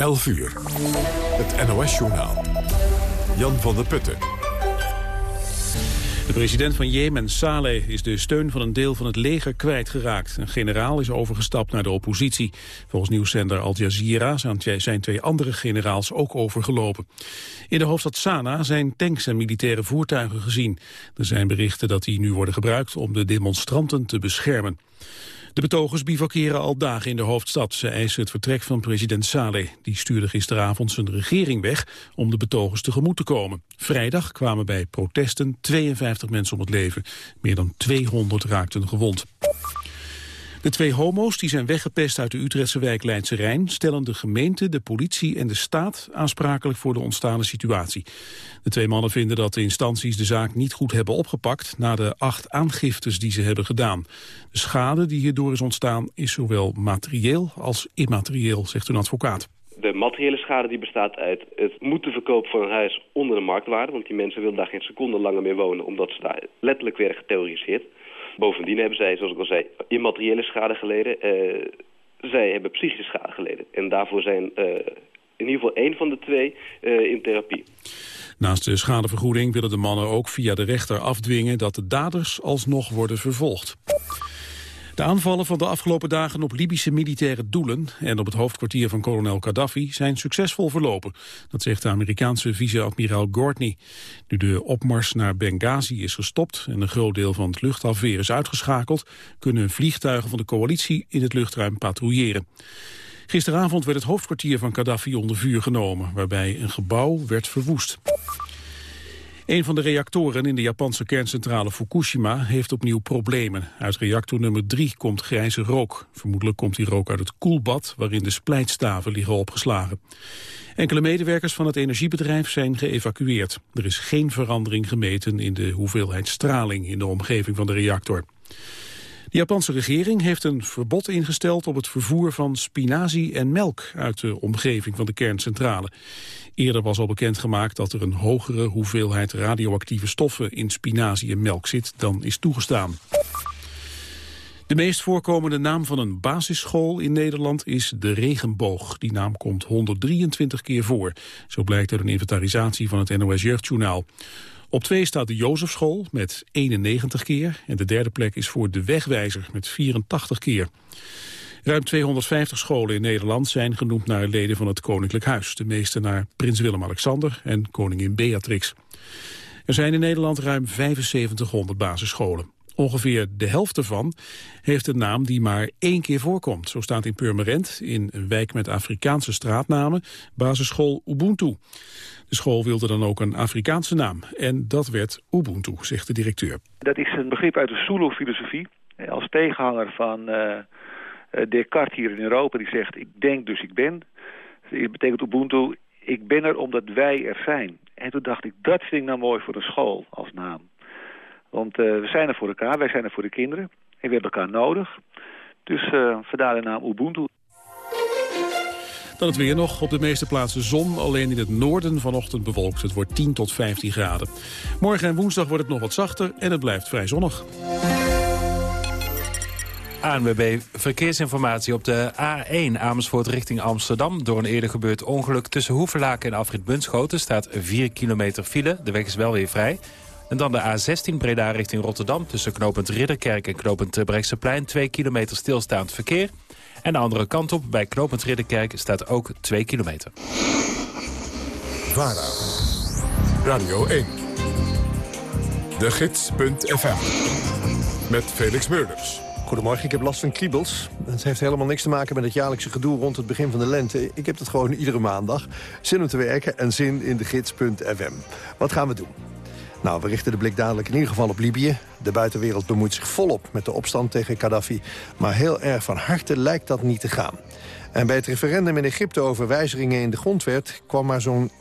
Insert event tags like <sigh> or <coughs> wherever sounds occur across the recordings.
11 uur. Het NOS-journaal. Jan van der Putten. De president van Jemen, Saleh, is de steun van een deel van het leger kwijtgeraakt. Een generaal is overgestapt naar de oppositie. Volgens nieuwszender Al Jazeera zijn twee andere generaals ook overgelopen. In de hoofdstad Sanaa zijn tanks en militaire voertuigen gezien. Er zijn berichten dat die nu worden gebruikt om de demonstranten te beschermen. De betogers bivakeren al dagen in de hoofdstad. Ze eisen het vertrek van president Saleh. Die stuurde gisteravond zijn regering weg om de betogers tegemoet te komen. Vrijdag kwamen bij protesten 52 mensen om het leven. Meer dan 200 raakten gewond. De twee homo's die zijn weggepest uit de Utrechtse wijk Leidse Rijn... stellen de gemeente, de politie en de staat aansprakelijk voor de ontstane situatie. De twee mannen vinden dat de instanties de zaak niet goed hebben opgepakt... na de acht aangiftes die ze hebben gedaan. De schade die hierdoor is ontstaan is zowel materieel als immaterieel, zegt een advocaat. De materiële schade die bestaat uit het moeten verkopen van een huis onder de marktwaarde. Want die mensen willen daar geen seconde langer meer wonen omdat ze daar letterlijk werden geterroriseerd. Bovendien hebben zij, zoals ik al zei, immateriële schade geleden. Uh, zij hebben psychische schade geleden. En daarvoor zijn uh, in ieder geval één van de twee uh, in therapie. Naast de schadevergoeding willen de mannen ook via de rechter afdwingen dat de daders alsnog worden vervolgd. De aanvallen van de afgelopen dagen op Libische militaire doelen en op het hoofdkwartier van kolonel Gaddafi zijn succesvol verlopen. Dat zegt de Amerikaanse vice-admiraal Gordney. Nu de opmars naar Benghazi is gestopt en een groot deel van het luchtafweer is uitgeschakeld, kunnen vliegtuigen van de coalitie in het luchtruim patrouilleren. Gisteravond werd het hoofdkwartier van Gaddafi onder vuur genomen, waarbij een gebouw werd verwoest. Een van de reactoren in de Japanse kerncentrale Fukushima heeft opnieuw problemen. Uit reactor nummer 3 komt grijze rook. Vermoedelijk komt die rook uit het koelbad waarin de splijtstaven liggen opgeslagen. Enkele medewerkers van het energiebedrijf zijn geëvacueerd. Er is geen verandering gemeten in de hoeveelheid straling in de omgeving van de reactor. De Japanse regering heeft een verbod ingesteld op het vervoer van spinazie en melk uit de omgeving van de kerncentrale. Eerder was al bekendgemaakt dat er een hogere hoeveelheid radioactieve stoffen in spinazie en melk zit dan is toegestaan. De meest voorkomende naam van een basisschool in Nederland is de Regenboog. Die naam komt 123 keer voor. Zo blijkt uit een inventarisatie van het NOS Jeugdjournaal. Op twee staat de Jozefschool met 91 keer. En de derde plek is voor de Wegwijzer met 84 keer. Ruim 250 scholen in Nederland zijn genoemd naar leden van het Koninklijk Huis. De meeste naar prins Willem-Alexander en koningin Beatrix. Er zijn in Nederland ruim 7500 basisscholen. Ongeveer de helft ervan heeft een naam die maar één keer voorkomt. Zo staat in Purmerend, in een wijk met Afrikaanse straatnamen, basisschool Ubuntu. De school wilde dan ook een Afrikaanse naam. En dat werd Ubuntu, zegt de directeur. Dat is een begrip uit de Zulu-filosofie. Als tegenhanger van uh, Descartes hier in Europa, die zegt ik denk dus ik ben. Dat betekent Ubuntu, ik ben er omdat wij er zijn. En toen dacht ik, dat vind nou mooi voor een school als naam. Want uh, we zijn er voor elkaar, wij zijn er voor de kinderen. En we hebben elkaar nodig. Dus uh, vandaar de naam Ubuntu. Dan het weer nog. Op de meeste plaatsen zon. Alleen in het noorden vanochtend bewolkt. Het wordt 10 tot 15 graden. Morgen en woensdag wordt het nog wat zachter en het blijft vrij zonnig. ANWB Verkeersinformatie op de A1 Amersfoort richting Amsterdam. Door een eerder gebeurd ongeluk tussen Hoevelaken en Afrit Bunschoten... staat 4 kilometer file. De weg is wel weer vrij. En dan de A16 Breda richting Rotterdam... tussen knooppunt Ridderkerk en knooppunt Brechtseplein... 2 kilometer stilstaand verkeer. En de andere kant op, bij knooppunt Ridderkerk, staat ook 2 kilometer. VARA, Radio 1, de gids.fm, met Felix Meurders. Goedemorgen, ik heb last van kriebels. Het heeft helemaal niks te maken met het jaarlijkse gedoe rond het begin van de lente. Ik heb het gewoon iedere maandag. Zin om te werken en zin in de gids.fm. Wat gaan we doen? Nou, we richten de blik dadelijk in ieder geval op Libië. De buitenwereld bemoeit zich volop met de opstand tegen Gaddafi. Maar heel erg van harte lijkt dat niet te gaan. En bij het referendum in Egypte over wijzigingen in de grondwet... kwam maar zo'n 41%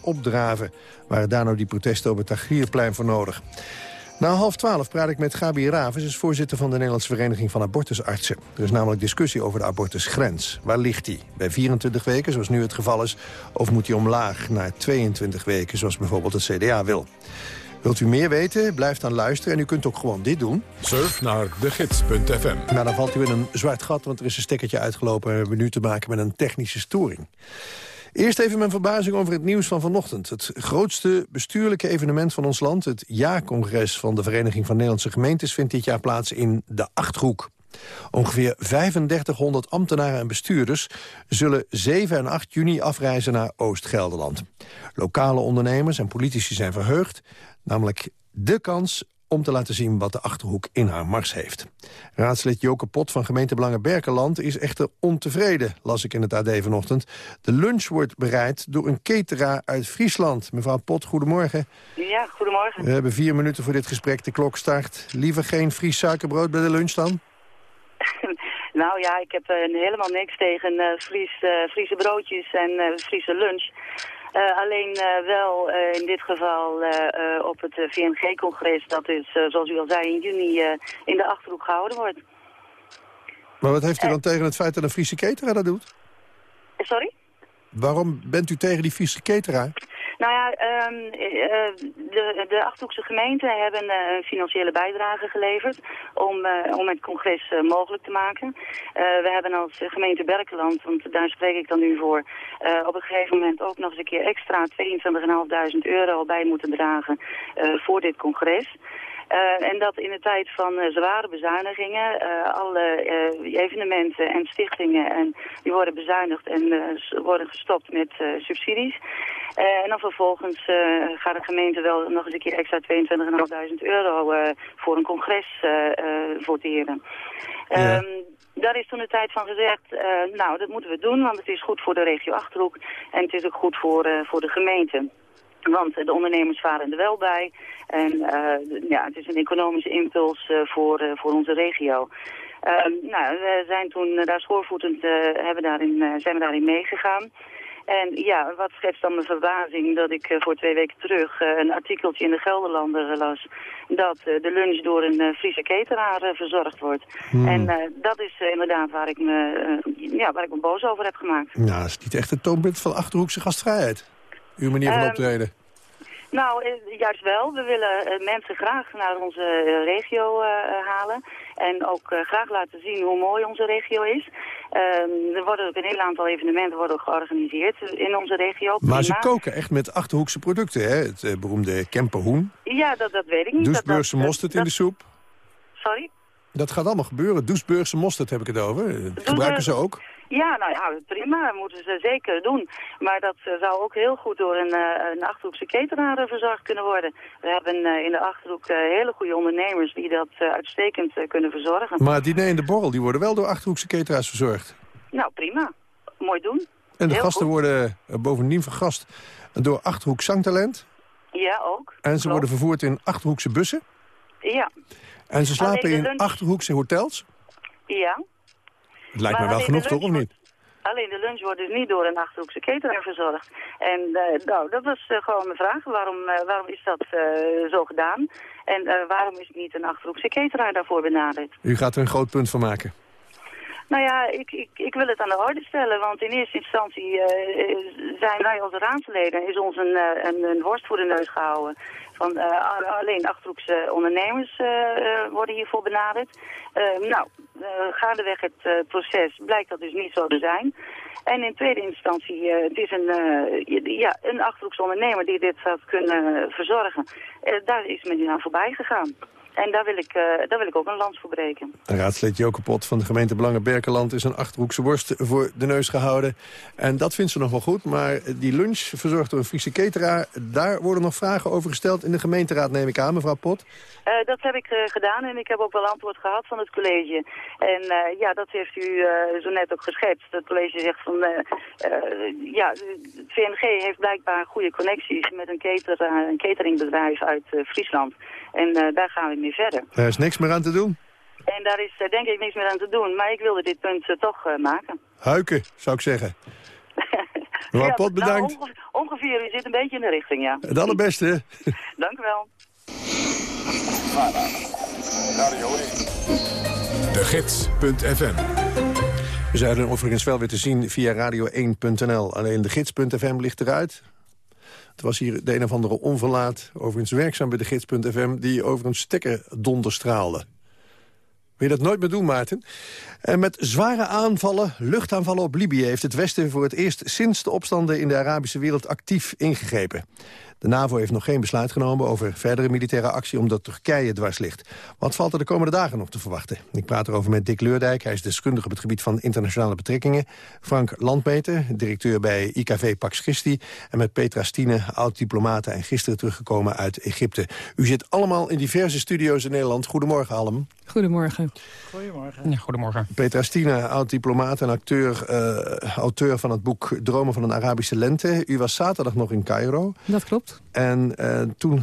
opdraven. Waren daar nou die protesten op het voor nodig? Na half twaalf praat ik met Gabi Ravens, is voorzitter van de Nederlandse Vereniging van Abortusartsen. Er is namelijk discussie over de abortusgrens. Waar ligt die? Bij 24 weken, zoals nu het geval is, of moet die omlaag naar 22 weken, zoals bijvoorbeeld het CDA wil? Wilt u meer weten? Blijf dan luisteren en u kunt ook gewoon dit doen. Surf naar degids.fm. Nou, dan valt u in een zwart gat, want er is een stekkertje uitgelopen... en we hebben nu te maken met een technische storing. Eerst even mijn verbazing over het nieuws van vanochtend. Het grootste bestuurlijke evenement van ons land... het jaarcongres van de Vereniging van Nederlandse Gemeentes... vindt dit jaar plaats in de Achthoek. Ongeveer 3500 ambtenaren en bestuurders zullen 7 en 8 juni afreizen naar Oost-Gelderland. Lokale ondernemers en politici zijn verheugd, namelijk de kans om te laten zien wat de Achterhoek in haar mars heeft. Raadslid Joke Pot van gemeentebelangen Berkenland is echter ontevreden, las ik in het AD vanochtend. De lunch wordt bereid door een cateraar uit Friesland. Mevrouw Pot, goedemorgen. Ja, goedemorgen. We hebben vier minuten voor dit gesprek. De klok start. Liever geen Fries suikerbrood bij de lunch dan? <laughs> nou ja, ik heb uh, helemaal niks tegen uh, Fries, uh, Friese broodjes en Friese lunch. Alleen wel in dit geval op het VNG-congres, dat is, zoals u al zei, in juni in de Achterhoek gehouden wordt. Maar wat heeft u dan tegen het feit dat een Friese cateraar dat doet? Sorry? Waarom bent u tegen die Friese cateraar? Nou ja, um, de, de Achterhoekse gemeenten hebben uh, een financiële bijdrage geleverd om, uh, om het congres mogelijk te maken. we hebben als gemeente Berkeland, want daar spreek ik dan nu voor, op een gegeven moment ook nog eens een keer extra 22.500 euro bij moeten dragen voor dit congres. Uh, en dat in de tijd van uh, zware bezuinigingen, uh, alle evenementen en stichtingen, en die worden bezuinigd en worden gestopt met subsidies. en dan vervolgens gaat de gemeente wel nog eens een keer extra 22.500 euro voor een congres voteren. Ja. Um, daar is toen de tijd van gezegd, nou dat moeten we doen, want het is goed voor de regio Achterhoek en het is ook goed voor, voor de gemeente. Want de ondernemers varen er wel bij. En uh, ja, het is een economische impuls uh, voor, uh, voor onze regio. Ehm, nou, we zijn toen daar schoorvoetend hebben daarin, zijn we daarin meegegaan. En ja, wat schetst dan mijn verbazing dat ik voor twee weken terug een artikeltje in de Gelderlander las... dat de lunch door een Friese cateraar verzorgd wordt. Hmm. En dat is inderdaad waar ik, me, ja, waar ik me boos over heb gemaakt. Nou, dat is niet echt een toonbeeld van Achterhoekse gastvrijheid. Uw manier van um, optreden. Nou, juist wel. We willen mensen graag naar onze regio uh, halen. En ook uh, graag laten zien hoe mooi onze regio is. Uh, er worden ook een heel aantal evenementen worden georganiseerd in onze regio. Maar ze koken echt met Achterhoekse producten, hè? Het beroemde Kemperhoen. Ja, dat, dat weet ik niet. Doesburgse mosterd dat, in de soep. Sorry? Dat gaat allemaal gebeuren. Doesburgse mosterd heb ik het over. Dat gebruiken ze ook. Ja, nou ja, prima. Dat moeten ze zeker doen. Maar dat uh, zou ook heel goed door een, uh, een Achterhoekse ketenaar verzorgd kunnen worden. We hebben uh, in de Achterhoek hele goede ondernemers die dat uitstekend kunnen verzorgen. Maar het diner en de borrel, die worden wel door Achterhoekse ketenaars verzorgd? Nou, prima. Mooi doen. En de heel gasten goed. worden bovendien vergast door Achterhoek Zangtalent? Ja, ook. En ze Klopt. worden vervoerd in Achterhoekse bussen? Ja. En ze slapen in Achterhoekse hotels? Ja. Het lijkt Maar mij wel genoeg, toch, of niet? Alleen de lunch wordt dus niet door een Achterhoekse cateraar verzorgd. En eh, nou, dat was eh, gewoon mijn vraag. Waarom, eh, waarom is dat zo gedaan? En waarom is niet een Achterhoekse cateraar daarvoor benaderd? U gaat er een groot punt van maken. Nou ja, ik, ik, ik wil het aan de orde stellen, want in eerste instantie zijn wij als raadsleden, is ons een, een, een worst voor de neus gehouden. Van, eh, alleen Achterhoekse ondernemers eh, eh, worden hiervoor benaderd. Eh, nou, gaandeweg het proces blijkt dat dus niet zo te zijn. En in tweede instantie, het is een, ja, een Achterhoekse ondernemer die dit had kunnen verzorgen. Daar is men nu aan voorbij gegaan. En daar wil ik, eh, daar wil ik ook een lans voor breken. Raadslid Joke Pot van de gemeente Belangen Berkeland... is een Achterhoekse worst voor de neus gehouden. En dat vindt ze nog wel goed. Maar die lunch, verzorgd door een Friese cateraar... daar worden nog vragen over gesteld in de gemeenteraad, neem ik aan, mevrouw Pot. Uh, dat heb ik uh, gedaan en ik heb ook wel antwoord gehad van het college. En ja, dat heeft u zo net ook geschetst. Het college zegt van, ja, het VNG heeft blijkbaar goede connecties met een, een cateringbedrijf uit Friesland. En daar gaan we mee verder. Er is niks meer aan te doen? En daar is denk ik niks meer aan te doen, maar ik wilde dit punt toch maken. Huiken, zou ik zeggen. <laughs> Mevrouw ja, Pot, bedankt. Nou, ongeveer, ongeveer, u zit een beetje in de richting, ja. Het allerbeste. <laughs> Dank u wel. De Gids.fm We zijn overigens wel weer te zien via radio1.nl. Alleen de gids.fm ligt eruit. Het was hier de een of andere onverlaat, overigens werkzaam bij de gids.fm... die over een stekker donderstraalde. Wil je dat nooit meer doen, Maarten? En met zware aanvallen, luchtaanvallen op Libië... heeft het Westen voor het eerst sinds de opstanden in de Arabische wereld actief ingegrepen. De NAVO heeft nog geen besluit genomen over verdere militaire actie... omdat Turkije dwars ligt. Wat valt er de komende dagen nog te verwachten? Ik praat erover met Dick Leurdijk. Hij is deskundige op het gebied van internationale betrekkingen. Frank Landmeter, directeur bij IKV Pax Christi. En met Petra Stine, oud-diplomate en gisteren teruggekomen uit Egypte. U zit allemaal in diverse studio's in Nederland. Goedemorgen allemaal. Goedemorgen. Goedemorgen. Ja, goedemorgen. Petra Stine, oud-diplomaat en acteur, uh, auteur van het boek Dromen van een Arabische Lente. U was zaterdag nog in Cairo. Dat klopt. En uh, toen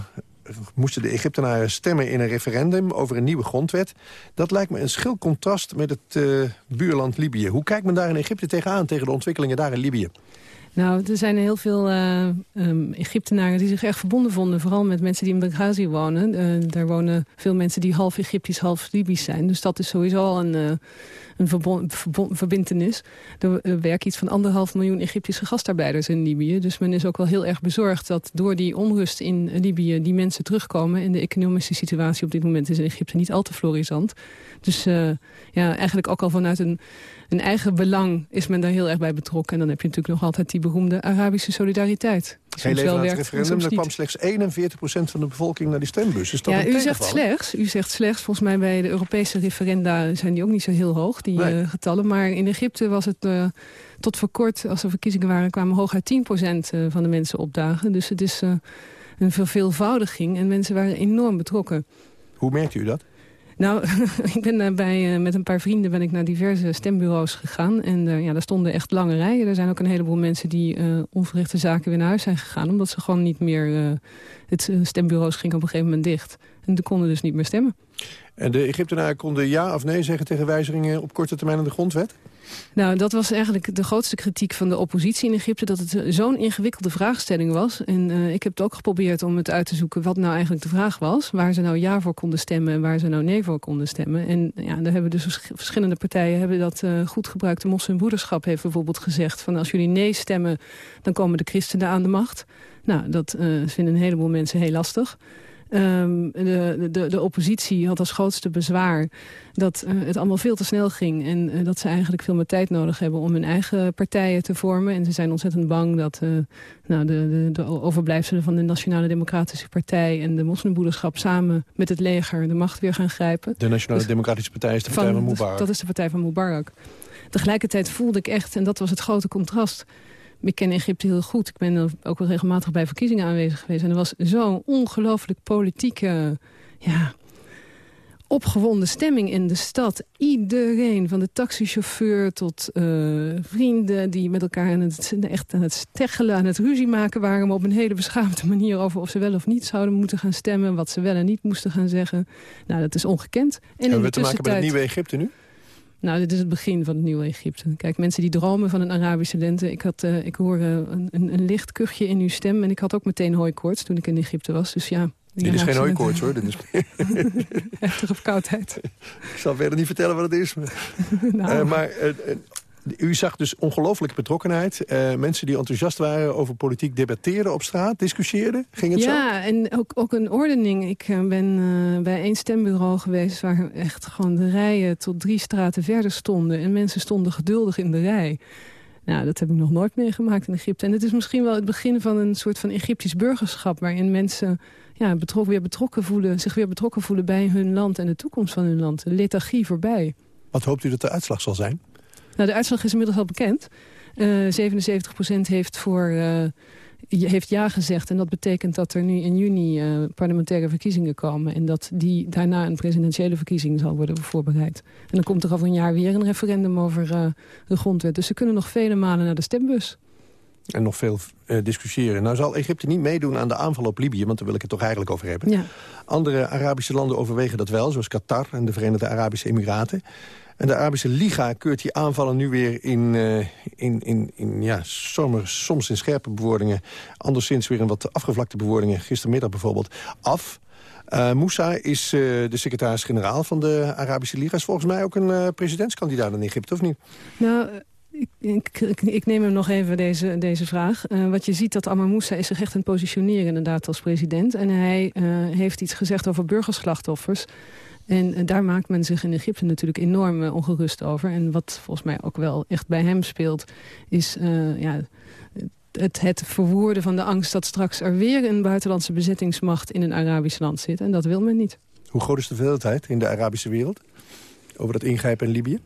moesten de Egyptenaren stemmen in een referendum over een nieuwe grondwet. Dat lijkt me een schil contrast met het uh, buurland Libië. Hoe kijkt men daar in Egypte tegenaan, tegen de ontwikkelingen daar in Libië? Nou, er zijn heel veel uh, um, Egyptenaren die zich erg verbonden vonden. Vooral met mensen die in Benghazi wonen. Daar wonen veel mensen die half Egyptisch, half Libisch zijn. Dus dat is sowieso al een, een verbintenis. Er, er werken iets van anderhalf miljoen Egyptische gastarbeiders in Libië. Dus men is ook wel heel erg bezorgd dat door die onrust in Libië... die mensen terugkomen. En de economische situatie op dit moment is in Egypte niet al te florisant. Dus ja, eigenlijk ook al vanuit een een eigen belang is men daar heel erg bij betrokken. En dan heb je natuurlijk nog altijd die beroemde Arabische solidariteit. Geen leven het referendum, er kwam slechts 41% van de bevolking naar die stembus. Is dat ja, u zegt slechts. U zegt slechts. Volgens mij bij de Europese referenda zijn die ook niet zo heel hoog, die nee. uh, getallen. Maar in Egypte was het uh, tot voor kort, als er verkiezingen waren, kwamen hooguit 10% uh, van de mensen opdagen. Dus het is een verveelvoudiging en mensen waren enorm betrokken. Hoe merkt u dat? Nou, <laughs> ik ben daarbij uh, met een paar vrienden ben ik naar diverse stembureaus gegaan. En uh, ja, daar stonden echt lange rijen. Er zijn ook een heleboel mensen die onverrichte zaken weer naar huis zijn gegaan. Omdat ze gewoon niet meer... het stembureaus ging op een gegeven moment dicht. En ze konden dus niet meer stemmen. En de Egyptenaren konden ja of nee zeggen tegen wijzigingen op korte termijn in de grondwet? Nou, dat was eigenlijk de grootste kritiek van de oppositie in Egypte... dat het zo'n ingewikkelde vraagstelling was. En uh, ik heb het ook geprobeerd om het uit te zoeken wat nou eigenlijk de vraag was. Waar ze nou ja voor konden stemmen en waar ze nou nee voor konden stemmen. En ja, daar hebben dus verschillende partijen hebben dat uh, goed gebruikt. De moslimbroederschap heeft bijvoorbeeld gezegd... van als jullie nee stemmen, dan komen de christenen aan de macht. Nou, dat vinden een heleboel mensen heel lastig. Um, de, de, de oppositie had als grootste bezwaar dat uh, het allemaal veel te snel ging. En uh, dat ze eigenlijk veel meer tijd nodig hebben om hun eigen partijen te vormen. En ze zijn ontzettend bang dat uh, nou, de, de, de, overblijfselen van de Nationale Democratische Partij... en de moslimbroederschap samen met het leger de macht weer gaan grijpen. De Nationale dus Democratische Partij is de partij van, van Mubarak. Dat is de partij van Mubarak. Tegelijkertijd voelde ik echt, en dat was het grote contrast ik ken Egypte heel goed. Ik ben ook wel regelmatig bij verkiezingen aanwezig geweest. En er was zo'n ongelooflijk politieke... Ja, opgewonden stemming in de stad. Iedereen, van de taxichauffeur tot uh, vrienden... die met elkaar aan het, echt aan het steggelen, aan het ruzie maken waren... maar op een hele beschaamde manier over of ze wel of niet zouden moeten gaan stemmen... wat ze wel en niet moesten gaan zeggen. Nou, dat is ongekend. En Hebben we te maken met het nieuwe Egypte nu? Nou, dit is het begin van het nieuwe Egypte. Kijk, mensen die dromen van een Arabische lente. Ik, had, uh, ik hoor uh, een, een, licht kuchje in uw stem. En ik had ook meteen hooikoorts toen ik in Egypte was. Dus ja... Dit is geen hooikoorts hoor. Dit is <laughs> Heftige verkoudheid. ik zal verder niet vertellen wat het is. <laughs> nou. uh, maar u zag dus ongelooflijke betrokkenheid. Uh, mensen die enthousiast waren over politiek debatteerden op straat, discussieerden. Ging het ja, zo? Ja, en ook, ook een ordening. Ik uh, ben uh, bij één stembureau geweest... waar echt gewoon de rijen tot drie straten verder stonden. En mensen stonden geduldig in de rij. Nou, dat heb ik nog nooit meegemaakt in Egypte. En het is misschien wel het begin van een soort van Egyptisch burgerschap... waarin mensen ja, betrokken, weer betrokken voelen, zich weer betrokken voelen bij hun land... en de toekomst van hun land. De lethargie voorbij. Wat hoopt u dat de uitslag zal zijn? Nou, de uitslag is inmiddels al bekend. Uh, 77% heeft, voor, uh, heeft ja gezegd. En dat betekent dat er nu in juni uh, parlementaire verkiezingen komen. En dat die daarna een presidentiële verkiezing zal worden voorbereid. En dan komt er over een jaar weer een referendum over de grondwet. Dus ze kunnen nog vele malen naar de stembus. En nog veel discussiëren. Nou zal Egypte niet meedoen aan de aanval op Libië... want daar wil ik het toch eigenlijk over hebben. Ja. Andere Arabische landen overwegen dat wel, zoals Qatar en de Verenigde Arabische Emiraten. En de Arabische Liga keurt die aanvallen nu weer in, uh, in, in, in ja, soms, soms in scherpe bewoordingen... anderszins weer in wat afgevlakte bewoordingen, gistermiddag bijvoorbeeld, af... Uh, Moussa is uh, de secretaris-generaal van de Arabische Liga. Is volgens mij ook een presidentskandidaat in Egypte, of niet? Nou, ik, ik, neem hem nog even, deze, deze vraag. Uh, wat je ziet dat Ammar Moussa is zich echt aan positioneren inderdaad als president. En hij heeft iets gezegd over burgerslachtoffers. En, en, daar maakt men zich in Egypte natuurlijk enorm uh, ongerust over. En wat volgens mij ook wel echt bij hem speelt... is ja, het, het verwoorden van de angst dat straks er weer een buitenlandse bezettingsmacht... in een Arabisch land zit. En dat wil men niet. Hoe groot is de veelheid in de Arabische wereld? Over dat ingrijpen in Libië?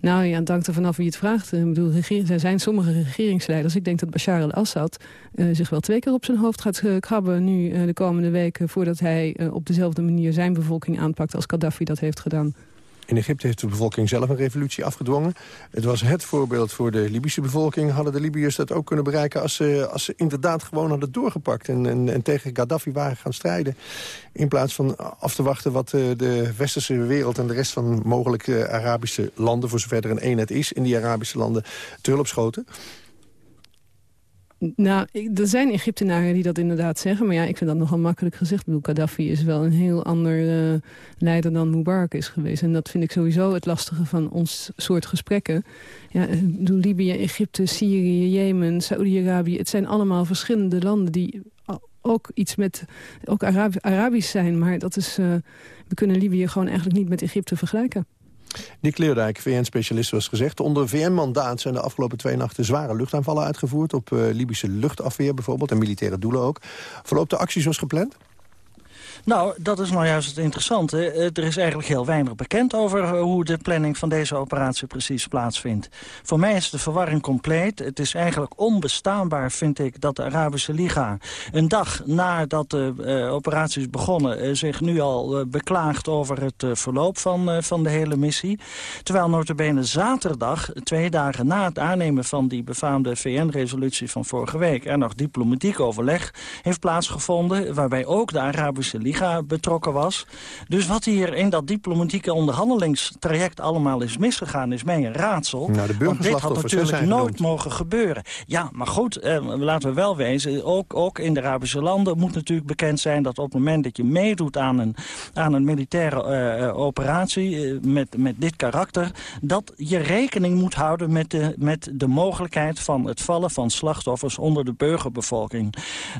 Nou ja, hangt er vanaf wie het vraagt. Ik bedoel, er zijn sommige regeringsleiders. Ik denk dat Bashar al-Assad uh, zich wel twee keer op zijn hoofd gaat uh, krabben... nu uh, de komende weken voordat hij op dezelfde manier zijn bevolking aanpakt... als Gaddafi dat heeft gedaan. In Egypte heeft de bevolking zelf een revolutie afgedwongen. Het was het voorbeeld voor de Libische bevolking. Hadden de Libiërs dat ook kunnen bereiken als ze, als ze inderdaad gewoon hadden doorgepakt... En, en, en tegen Gaddafi waren gaan strijden. In plaats van af te wachten wat de, eh, de westerse wereld... en de rest van mogelijke Arabische landen... voor zover er een eenheid is in die Arabische landen, te hulp schoten. Nou, er zijn Egyptenaren die dat inderdaad zeggen. Maar ja, ik vind dat nogal makkelijk gezegd. Ik bedoel, Gaddafi is wel een heel ander uh, leider dan Mubarak is geweest. En dat vind ik sowieso het lastige van ons soort gesprekken. Ja, eh, bedoel, Libië, Egypte, Syrië, Jemen, Saudi-Arabië. Het zijn allemaal verschillende landen die ook iets met ook Arabisch zijn. Maar dat is, uh, we kunnen Libië gewoon eigenlijk niet met Egypte vergelijken. Nick Leerdijk, VN-specialist, was gezegd. Onder VN-mandaat zijn de afgelopen twee nachten zware luchtaanvallen uitgevoerd... op uh, Libische luchtafweer bijvoorbeeld en militaire doelen ook. Verloopt de actie zoals gepland? Nou, dat is nou juist het interessante. Eh, er is eigenlijk heel weinig bekend over eh, hoe de planning van deze operatie precies plaatsvindt. Voor mij is de verwarring compleet. Het is eigenlijk onbestaanbaar, vind ik, dat de Arabische Liga... een dag nadat de uh, operatie is begonnen... Zich nu al beklaagt over het verloop van, van de hele missie. Terwijl notabene zaterdag, twee dagen na het aannemen van die befaamde VN-resolutie van vorige week... er nog diplomatiek overleg heeft plaatsgevonden... waarbij ook de Arabische Liga betrokken was. Dus wat hier in dat diplomatieke onderhandelingstraject allemaal is misgegaan... is mij een raadsel. Nou, de Want dit had natuurlijk nooit mogen gebeuren. Ja, maar goed, eh, laten we wel wezen. Ook, ook in de Arabische landen moet natuurlijk bekend zijn... dat op het moment dat je meedoet aan een, aan een militaire uh, operatie... Uh, met, met dit karakter... dat je rekening moet houden met de, met de mogelijkheid... van het vallen van slachtoffers onder de burgerbevolking.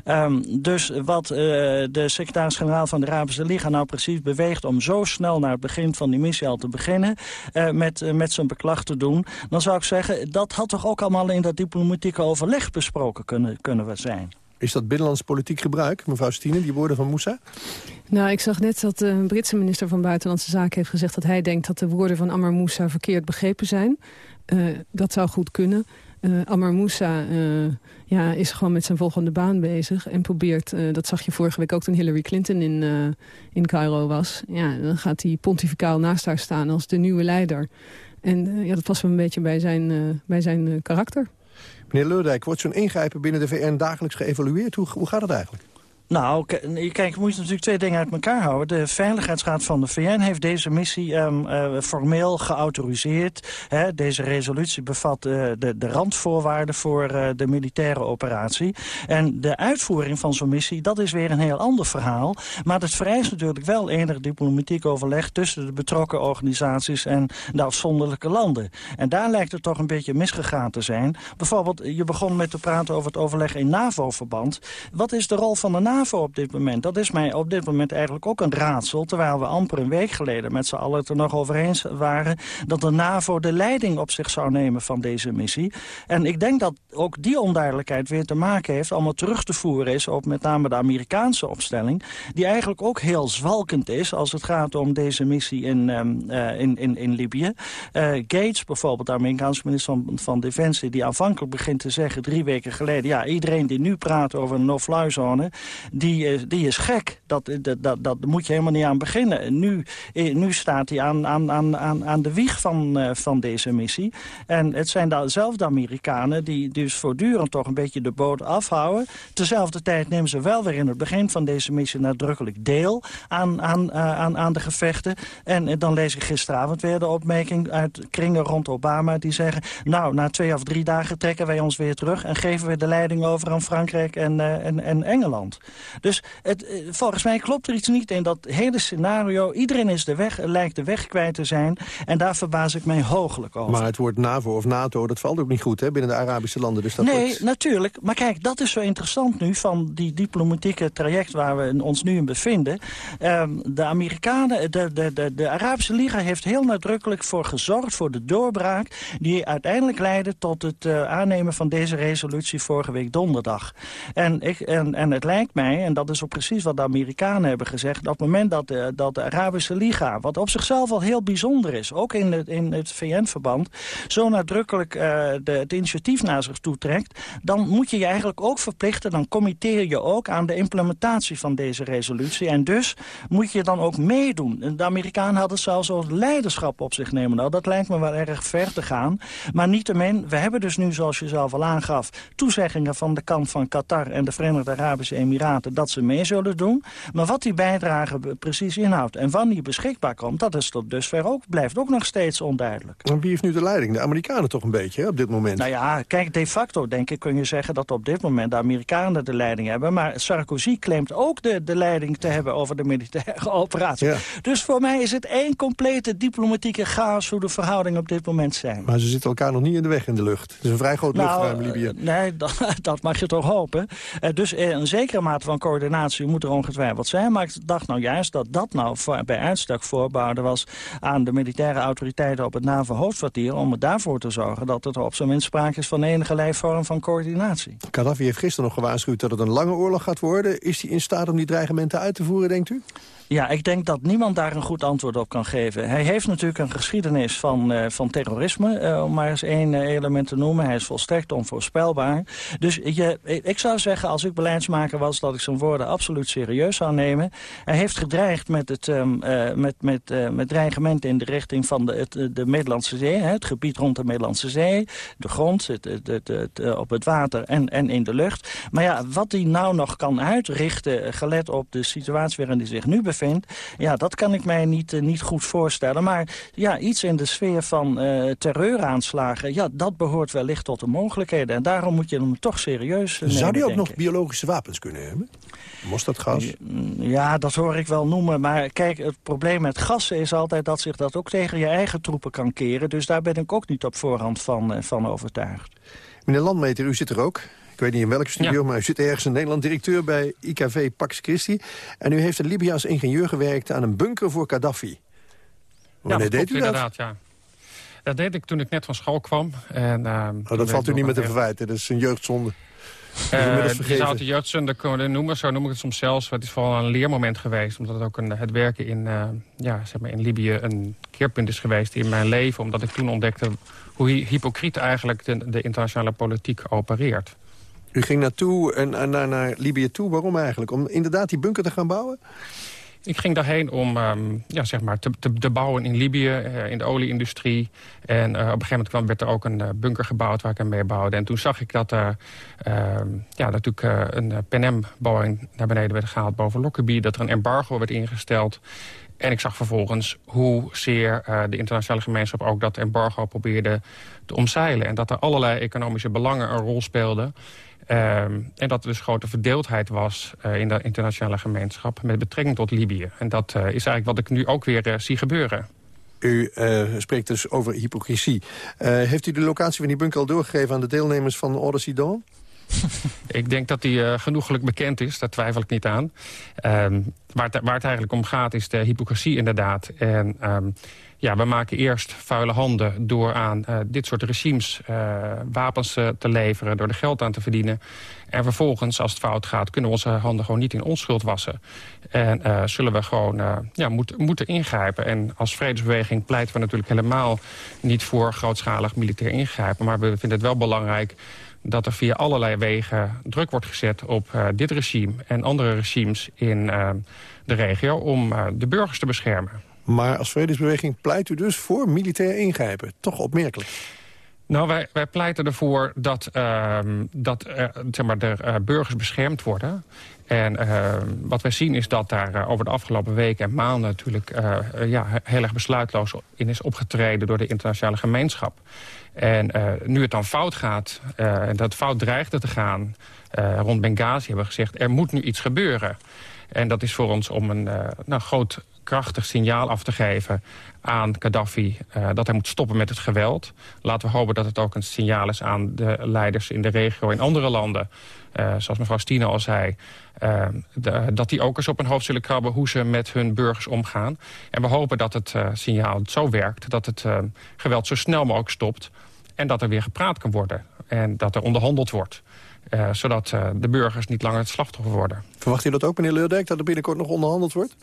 Um, dus wat de secretaris-generaal van de Arabische Liga nou precies beweegt... om zo snel naar het begin van die missie al te beginnen... Uh, met, uh, met zijn beklag te doen... dan zou ik zeggen, dat had toch ook allemaal in dat diplomatieke overleg besproken kunnen, kunnen we zijn. Is dat binnenlands politiek gebruik, mevrouw Stine, die woorden van Moussa? Nou, ik zag net dat de Britse minister van Buitenlandse Zaken heeft gezegd... dat hij denkt dat de woorden van Ammar Moussa verkeerd begrepen zijn. Uh, dat zou goed kunnen. Uh, Ammar Moussa uh, ja, is gewoon met zijn volgende baan bezig. En probeert, uh, dat zag je vorige week ook toen Hillary Clinton in, in Cairo was. Ja, dan gaat hij pontificaal naast haar staan als de nieuwe leider. En ja, dat past wel een beetje bij zijn, bij zijn karakter. Meneer Leurdijk, wordt zo'n ingrijpen binnen de VN dagelijks geëvalueerd? Hoe, hoe gaat het eigenlijk? Nou, kijk, je moet natuurlijk twee dingen uit elkaar houden. De Veiligheidsraad van de VN heeft deze missie um, uh, formeel geautoriseerd. Hè. Deze resolutie bevat uh, de, de randvoorwaarden voor uh, de militaire operatie. En de uitvoering van zo'n missie, dat is weer een heel ander verhaal. Maar dat vereist natuurlijk wel enig diplomatiek overleg... tussen de betrokken organisaties en de afzonderlijke landen. En daar lijkt het toch een beetje misgegaan te zijn. Bijvoorbeeld, je begon met te praten over het overleg in NAVO-verband. Wat is de rol van de NAVO? NAVO op dit moment? Dat is mij op dit moment eigenlijk ook een raadsel. Terwijl we amper een week geleden met z'n allen het er nog over eens waren... dat de NAVO de leiding op zich zou nemen van deze missie. En ik denk dat ook die onduidelijkheid weer te maken heeft... allemaal terug te voeren is op met name de Amerikaanse opstelling... die eigenlijk ook heel zwalkend is als het gaat om deze missie in, um, uh, in, in, in Libië. Uh, Gates bijvoorbeeld, de Amerikaanse minister van, van Defensie... die aanvankelijk begint te zeggen drie weken geleden... ja, iedereen die nu praat over een no-fly zone die, die is gek. Dat, dat, dat, dat moet je helemaal niet aan beginnen. Nu, eh, nu staat hij aan, aan, aan, aan de wieg van, van deze missie. En het zijn dezelfde Amerikanen die dus voortdurend toch een beetje de boot afhouden. Tezelfde tijd nemen ze wel weer in het begin van deze missie nadrukkelijk deel aan, aan, uh, aan, aan de gevechten. En uh, dan lees ik gisteravond weer de opmerking uit kringen rond Obama die zeggen... nou, na twee of drie dagen trekken wij ons weer terug en geven we de leiding over aan Frankrijk en, en, en Engeland. Dus het, volgens mij klopt er iets niet in dat hele scenario. Iedereen is de weg, lijkt de weg kwijt te zijn. En daar verbaas ik mij hooglijk over. Maar het woord NAVO of NATO, dat valt ook niet goed hè, binnen de Arabische landen. Dus dat nee, natuurlijk. Maar kijk, dat is zo interessant nu van die diplomatieke traject waar we ons nu in bevinden. Ehm, de Amerikanen, de, de, de, de Arabische Liga heeft heel nadrukkelijk voor gezorgd voor de doorbraak die uiteindelijk leidde tot het uh, aannemen van deze resolutie vorige week donderdag. En, ik, en, en het lijkt mij, en dat is ook precies wat de Amerikanen hebben gezegd... dat op het moment dat de, dat de Arabische Liga, wat op zichzelf al heel bijzonder is... ook in het, in het VN-verband, zo nadrukkelijk uh, de, het initiatief naar zich toe dan moet je je eigenlijk ook verplichten, dan committeer je ook aan de implementatie van deze resolutie. En dus moet je dan ook meedoen. De Amerikanen hadden zelfs ook leiderschap op zich nemen. Nou, dat lijkt me wel erg ver te gaan. Maar niettemin, we hebben dus nu, zoals je zelf al aangaf... toezeggingen van de kant van Qatar en de Verenigde Arabische Emiraten... dat ze mee zullen doen. Maar wat die bijdrage precies inhoudt en wanneer beschikbaar komt... dat is tot dusver ook, blijft ook nog steeds onduidelijk. En wie heeft nu de leiding? De Amerikanen toch een beetje hè, op dit moment? Nou ja, kijk, de facto denk ik kun je zeggen... dat op dit moment de Amerikanen de leiding hebben. Maar Sarkozy claimt ook de, de leiding te hebben over de militaire <laughs> operatie. Dus voor mij is het één complete diplomatieke chaos... hoe de verhoudingen op dit moment zijn. Maar ze zitten elkaar nog niet in de weg in de lucht. Het is een vrij groot nou, luchtruim, Libië. Uh, nee, <laughs> dat, dat, mag je toch hopen. Uh, dus een zekere mate van coördinatie moet er ongetwijfeld zijn. Maar ik dacht nou juist dat dat nou voor, bij uitstek voorbouwde was... aan de militaire autoriteiten op het NAVO-hoofdkwartier... om er daarvoor te zorgen dat er op zijn minst sprake is van enige vorm van coördinatie. Gaddafi heeft gisteren nog gewaarschuwd dat het een lange oorlog gaat worden. Is hij in staat om die dreigementen uit te voeren, denkt u? Ja, ik denk dat niemand daar een goed antwoord op kan geven. Hij heeft natuurlijk een geschiedenis van, uh, van terrorisme, uh, om maar eens één uh, element te noemen. Hij is volstrekt onvoorspelbaar. Dus je, ik zou zeggen, als ik beleidsmaker was, dat ik zijn woorden absoluut serieus zou nemen. Hij heeft gedreigd met, het, um, met, met, met dreigementen in de richting van de, de Middellandse Zee. Het gebied rond de Middellandse Zee, de grond, het, het, het, op het water en, en in de lucht. Maar ja, wat hij nou nog kan uitrichten, gelet op de situatie waarin hij zich nu bevindt ja, dat kan ik mij niet, uh, niet goed voorstellen. Maar ja, iets in de sfeer van uh, terreuraanslagen... ja, dat behoort wellicht tot de mogelijkheden. En daarom moet je hem toch serieus nemen, Zou die ook nog ik. biologische wapens kunnen hebben? Mosterdgas? Ja, dat hoor ik wel noemen. Maar kijk, het probleem met gassen is altijd dat zich dat ook tegen je eigen troepen kan keren. Dus daar ben ik ook niet op voorhand van, van overtuigd. Meneer Landmeter, u zit er ook. Ik weet niet in welke studio, ja. maar u zit ergens in Nederland. Directeur bij IKV Pax Christi. En u heeft een Libië als ingenieur gewerkt aan een bunker voor Gaddafi. Wanneer ja, deed u dat? inderdaad, ja. Dat deed ik toen ik net van school kwam. En, uh, oh, dat valt u niet met te verwijten, dat is een jeugdzonde. Uh, je zou het de jeugdzonde kunnen noemen, zo noem ik het soms zelfs. Het is vooral een leermoment geweest, omdat het ook een, het werken in, uh, ja, zeg maar in Libië een keerpunt is geweest in mijn leven. Omdat ik toen ontdekte hoe hypocriet eigenlijk de, de internationale politiek opereert. U ging naartoe en, naar, naar Libië toe. Waarom eigenlijk? Om inderdaad die bunker te gaan bouwen? Ik ging daarheen om um, ja, zeg maar te, te, te, bouwen in Libië, uh, in de olieindustrie. En uh, op een gegeven moment kwam, werd er ook een uh, bunker gebouwd waar ik aan mee bouwde. En toen zag ik dat er ja, natuurlijk een PNM-bouwing naar beneden werd gehaald boven Lockerbie. Dat er een embargo werd ingesteld. En ik zag vervolgens hoezeer uh, de internationale gemeenschap ook dat embargo probeerde te omzeilen. En dat er allerlei economische belangen een rol speelden. Um, en dat er dus grote verdeeldheid was uh, in de internationale gemeenschap met betrekking tot Libië. En dat uh, is eigenlijk wat ik nu ook weer uh, zie gebeuren. U spreekt dus over hypocrisie. heeft u de locatie van die bunker al doorgegeven aan de deelnemers van Odyssey Dawn? <laughs> ik denk dat die genoeglijk bekend is, daar twijfel ik niet aan. Um, waar, het, waar het eigenlijk om gaat is de hypocrisie inderdaad. En um, ja, we maken eerst vuile handen door aan uh, dit soort regimes uh, wapens uh, te leveren... door er geld aan te verdienen. En vervolgens, als het fout gaat, kunnen we onze handen gewoon niet in onschuld wassen. En zullen we gewoon ja, moet, moeten ingrijpen. En als vredesbeweging pleiten we natuurlijk helemaal niet voor grootschalig militair ingrijpen. Maar we vinden het wel belangrijk dat er via allerlei wegen druk wordt gezet op dit regime... en andere regimes in de regio om de burgers te beschermen. Maar als vredesbeweging pleit u dus voor militair ingrijpen. Toch opmerkelijk. Nou, wij, wij pleiten ervoor dat, uh, dat uh, zeg maar, de uh, burgers beschermd worden. En ehm, wat wij zien is dat daar eh, over de afgelopen weken en maanden... natuurlijk ja, heel erg besluitloos in is opgetreden door de internationale gemeenschap. En nu het dan fout gaat, en dat fout dreigde te gaan... rond Benghazi hebben we gezegd, er moet nu iets gebeuren. En dat is voor ons om een nou, groot krachtig signaal af te geven aan Gaddafi... Uh, dat hij moet stoppen met het geweld. Laten we hopen dat het ook een signaal is aan de leiders in de regio... in andere landen, uh, zoals mevrouw Stine al zei... De, dat die ook eens op hun hoofd zullen krabben... hoe ze met hun burgers omgaan. En we hopen dat het signaal zo werkt... dat het geweld zo snel mogelijk stopt... en dat er weer gepraat kan worden. En dat er onderhandeld wordt. zodat de burgers niet langer het slachtoffer worden. Verwacht u dat ook, meneer Leurdijk, dat er binnenkort nog onderhandeld wordt?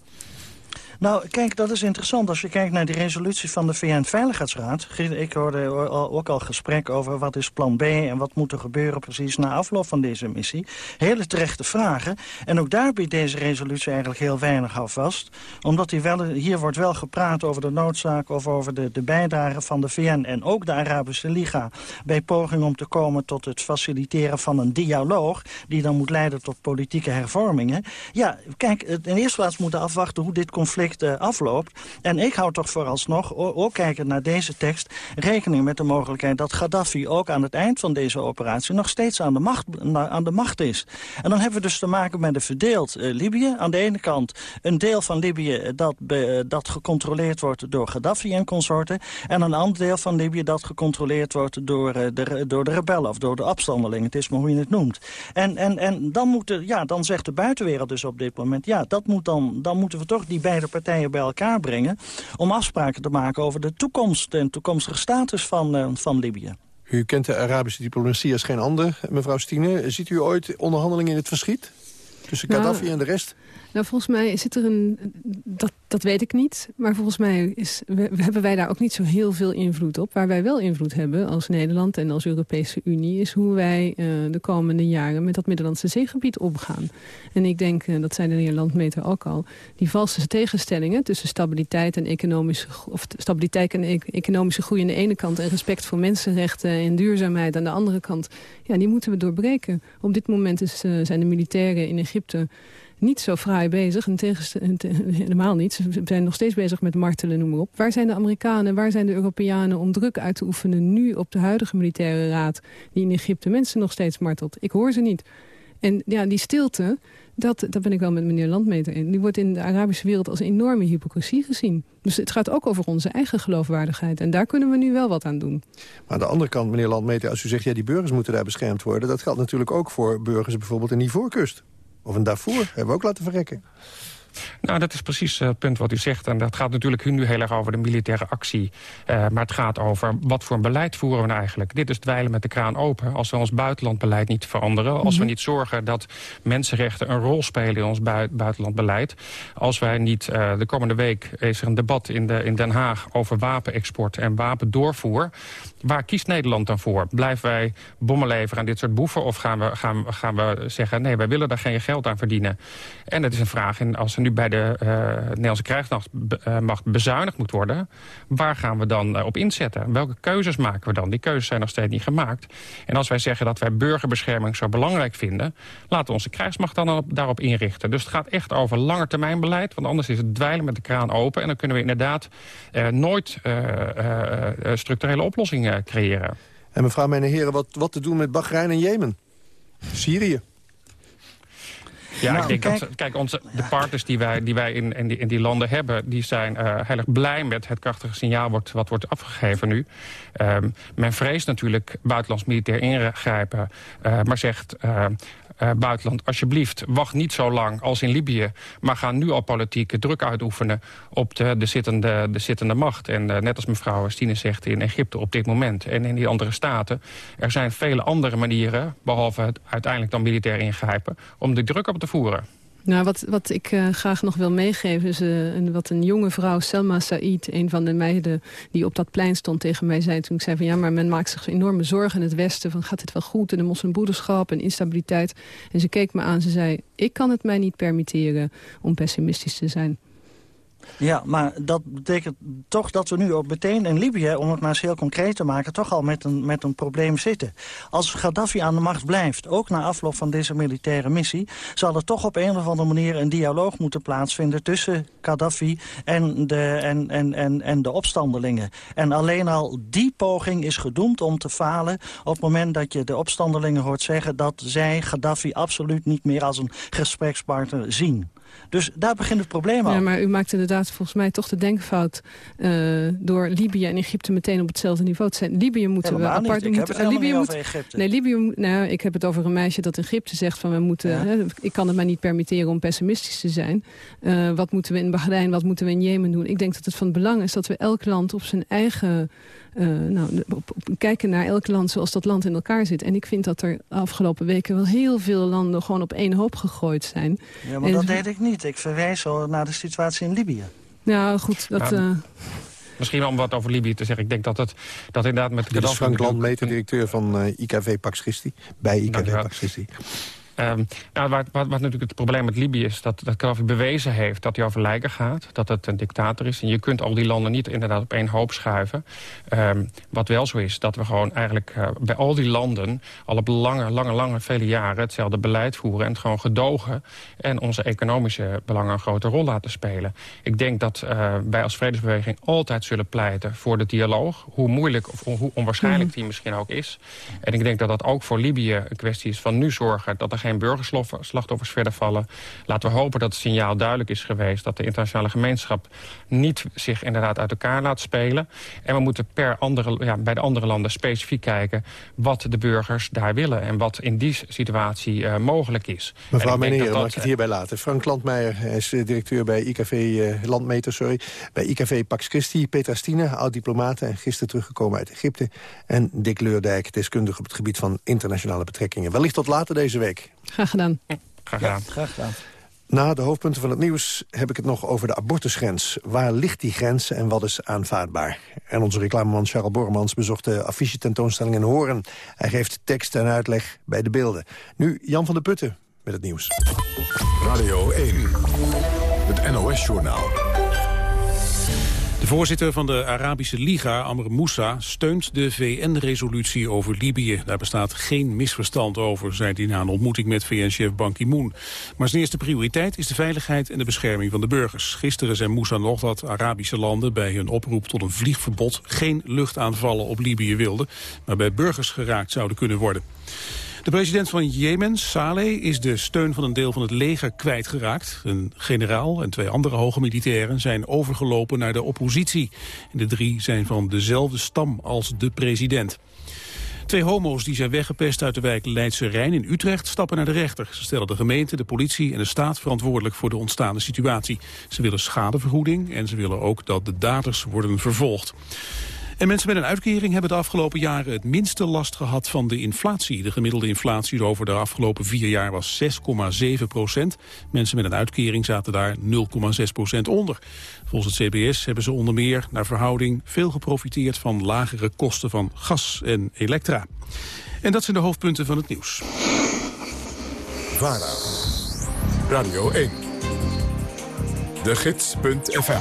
Nou, kijk, dat is interessant. Als je kijkt naar die resolutie van de VN-veiligheidsraad... ik hoorde ook al gesprek over wat is plan B... en wat moet er gebeuren precies na afloop van deze missie. Hele terechte vragen. En ook daar biedt deze resolutie eigenlijk heel weinig af vast. Omdat hier, wel, hier wordt wel gepraat over de noodzaak... of over de, de bijdrage van de VN en ook de Arabische Liga... bij poging om te komen tot het faciliteren van een dialoog... die dan moet leiden tot politieke hervormingen. Ja, kijk, in de eerste plaats moeten afwachten hoe dit conflict uh, afloopt. En ik hou toch vooralsnog, ook kijkend naar deze tekst... rekening met de mogelijkheid dat Gaddafi ook aan het eind van deze operatie... nog steeds aan de macht, aan de macht is. En dan hebben we dus te maken met een verdeeld uh, Libië. Aan de ene kant een deel van Libië dat, be, dat gecontroleerd wordt door Gaddafi en consorten... en een ander deel van Libië dat gecontroleerd wordt door, de, door de rebellen... of door de afstandelingen, het is maar hoe je het noemt. En, en, en dan, moeten, ja, dan zegt de buitenwereld dus op dit moment... ja, dat moet dan, dan moeten we toch die beide partijen bij elkaar brengen... om afspraken te maken over de toekomst en toekomstige status van, uh, van Libië. U kent de Arabische diplomatie als geen ander, mevrouw Stine. Ziet u ooit onderhandelingen in het verschiet? Tussen Gaddafi nou, en de rest? Nou, volgens mij zit er een... Dat, dat weet ik niet. Maar volgens mij is, we, hebben wij daar ook niet zo heel veel invloed op. Waar wij wel invloed hebben als Nederland en als Europese Unie... is hoe wij uh, de komende jaren met dat Middellandse zeegebied omgaan. En ik denk, uh, dat zei de heer Landmeter ook al... die valse tegenstellingen tussen stabiliteit en economische... of stabiliteit en e economische groei aan de ene kant... en respect voor mensenrechten en duurzaamheid aan de andere kant... ja, die moeten we doorbreken. Op dit moment is, uh, zijn de militairen in Egypte niet zo fraai bezig. En tegen, helemaal niet. Ze zijn nog steeds bezig met martelen, noem maar op. Waar zijn de Amerikanen, waar zijn de Europeanen om druk uit te oefenen... nu op de huidige militaire raad die in Egypte mensen nog steeds martelt? Ik hoor ze niet. En ja, die stilte, dat, dat ben ik wel met meneer Landmeter in. Die wordt in de Arabische wereld als enorme hypocrisie gezien. Dus het gaat ook over onze eigen geloofwaardigheid. En daar kunnen we nu wel wat aan doen. Maar aan de andere kant, meneer Landmeter, als u zegt... ja, die burgers moeten daar beschermd worden... dat geldt natuurlijk ook voor burgers bijvoorbeeld in die voorkust. Of een daarvoor hebben we ook laten verrekken. Nou, dat is precies het punt wat u zegt. En dat gaat natuurlijk nu heel erg over de militaire actie. Uh, maar het gaat over wat voor een beleid voeren we nou eigenlijk. Dit is dweilen met de kraan open. Als we ons buitenlandbeleid niet veranderen. Als mm -hmm. we niet zorgen dat mensenrechten een rol spelen in ons bui buitenlandbeleid. Als wij niet, uh, de komende week is er een debat in, de, in Den Haag over wapenexport en wapendoorvoer. Waar kiest Nederland dan voor? Blijven wij bommen leveren aan dit soort boeven? Of gaan we, gaan, gaan we zeggen, nee, wij willen daar geen geld aan verdienen? En het is een vraag, in, als er nu bij de uh, Nederlandse krijgsmacht uh, bezuinigd moet worden... waar gaan we dan uh, op inzetten? Welke keuzes maken we dan? Die keuzes zijn nog steeds niet gemaakt. En als wij zeggen dat wij burgerbescherming zo belangrijk vinden... laten we onze krijgsmacht dan op, daarop inrichten. Dus het gaat echt over langetermijnbeleid... want anders is het dweilen met de kraan open... en dan kunnen we inderdaad nooit structurele oplossingen creëren. En mevrouw, mijn heren, wat, wat te doen met Bahrein en Jemen? Syrië. Ja, nou, ik denk kijk, dat kijk, onze, de partners die wij, die wij in, in, die, in die landen hebben... die zijn uh, heel erg blij met het krachtige signaal wordt, wat wordt afgegeven nu. Um, men vreest natuurlijk buitenlands militair ingrijpen... Uh, maar zegt, uh, uh, buitenland... alsjeblieft, wacht niet zo lang als in Libië... maar ga nu al politieke druk uitoefenen op de, de, zittende, de zittende macht. En uh, net als mevrouw Stine zegt in Egypte op dit moment... en in die andere staten, er zijn vele andere manieren... behalve het uiteindelijk dan militair ingrijpen... om de druk op te voeren. Nou, wat, wat ik uh, graag nog wil meegeven is uh, een, wat een jonge vrouw, Selma Said, een van de meiden die op dat plein stond tegen mij, zei toen ik zei van ja, maar men maakt zich enorme zorgen in het Westen, van gaat het wel goed en de moslimbroederschap en instabiliteit. En ze keek me aan, ze zei, ik kan het mij niet permitteren om pessimistisch te zijn. Ja, maar dat betekent toch dat we nu ook meteen in Libië... om het maar eens heel concreet te maken... toch al met een, met een probleem zitten. Als Gaddafi aan de macht blijft, ook na afloop van deze militaire missie... zal er toch op een of andere manier een dialoog moeten plaatsvinden... tussen Gaddafi en de, en, en, en, en de opstandelingen. En alleen al die poging is gedoemd om te falen... op het moment dat je de opstandelingen hoort zeggen... dat zij Gaddafi absoluut niet meer als een gesprekspartner zien. Dus daar begint het probleem al. Ja, maar u maakt inderdaad volgens mij toch de denkfout... Uh, door Libië en Egypte meteen op hetzelfde niveau te zijn. Libië moeten we apart... Niet. Ik moeten, heb het Libië moet, over Egypte. Nee, Libië, nou, ik heb het over een meisje dat in Egypte zegt... van we moeten, ja. hè, ik kan het maar niet permitteren om pessimistisch te zijn. Uh, wat moeten we in Bahrein, wat moeten we in Jemen doen? Ik denk dat het van belang is dat we elk land op zijn eigen... Uh, nou, op, op, kijken naar elk land zoals dat land in elkaar zit. En ik vind dat er afgelopen weken wel heel veel landen gewoon op één hoop gegooid zijn. Ja, maar en, dat deed ik niet. Ik verwijs al naar de situatie in Libië. Nou, goed, dat... Ja. Uh, Misschien om wat over Libië te zeggen. Ik denk dat het dat inderdaad met Dit is Frank Landmeter, directeur van uh, IKV Pax Christi. Bij IKV Pax Christi. Um, nou, wat, wat, wat, natuurlijk het probleem met Libië is... dat, dat Gaddafi bewezen heeft dat hij over lijken gaat. Dat het een dictator is. En je kunt al die landen niet inderdaad op één hoop schuiven. Um, wat wel zo is, dat we gewoon eigenlijk uh, bij al die landen... al op lange, lange, lange, vele jaren hetzelfde beleid voeren... en het gewoon gedogen en onze economische belangen een grote rol laten spelen. Ik denk dat uh, wij als vredesbeweging altijd zullen pleiten voor de dialoog. Hoe moeilijk of hoe onwaarschijnlijk die misschien ook is. En ik denk dat dat ook voor Libië een kwestie is van nu zorgen... dat er geen burgerslachtoffers verder vallen. Laten we hopen dat het signaal duidelijk is geweest... dat de internationale gemeenschap niet zich inderdaad uit elkaar laat spelen. En we moeten per andere, ja, bij de andere landen specifiek kijken... wat de burgers daar willen en wat in die situatie uh, mogelijk is. Mevrouw meneer, mag ik het hierbij laten? Frank Landmeijer is directeur bij IKV uh, Landmeter, sorry. Bij IKV Pax Christi, Petra Stine, oud-diplomaat... en gisteren teruggekomen uit Egypte. En Dick Leurdijk, deskundige op het gebied van internationale betrekkingen. Wellicht tot later deze week. Graag gedaan. Graag gedaan. Ja, graag gedaan. Na de hoofdpunten van het nieuws heb ik het nog over de abortusgrens. Waar ligt die grens en wat is aanvaardbaar? En onze reclameman Charles Bormans bezocht de affiche-tentoonstelling in Horen. Hij geeft tekst en uitleg bij de beelden. Nu Jan van der Putten met het nieuws. Radio 1, het NOS-journaal. De voorzitter van de Arabische Liga, Amr Moussa, steunt de VN-resolutie over Libië. Daar bestaat geen misverstand over, zei hij na een ontmoeting met VN-chef Ban Ki-moon. Maar zijn eerste prioriteit is de veiligheid en de bescherming van de burgers. Gisteren zei Moussa nog dat Arabische landen bij hun oproep tot een vliegverbod geen luchtaanvallen op Libië wilden, maar bij burgers geraakt zouden kunnen worden. De president van Jemen, Saleh, is de steun van een deel van het leger kwijtgeraakt. Een generaal en twee andere hoge militairen zijn overgelopen naar de oppositie. En de drie zijn van dezelfde stam als de president. Twee homo's die zijn weggepest uit de wijk Leidse Rijn in Utrecht stappen naar de rechter. Ze stellen de gemeente, de politie en de staat verantwoordelijk voor de ontstaande situatie. Ze willen schadevergoeding en ze willen ook dat de daders worden vervolgd. En mensen met een uitkering hebben de afgelopen jaren het minste last gehad van de inflatie. De gemiddelde inflatie over de afgelopen vier jaar was 6,7 procent. Mensen met een uitkering zaten daar 0,6 procent onder. Volgens het CBS hebben ze onder meer naar verhouding veel geprofiteerd van lagere kosten van gas en elektra. En dat zijn de hoofdpunten van het nieuws. VARA, Radio 1, de gids.fm,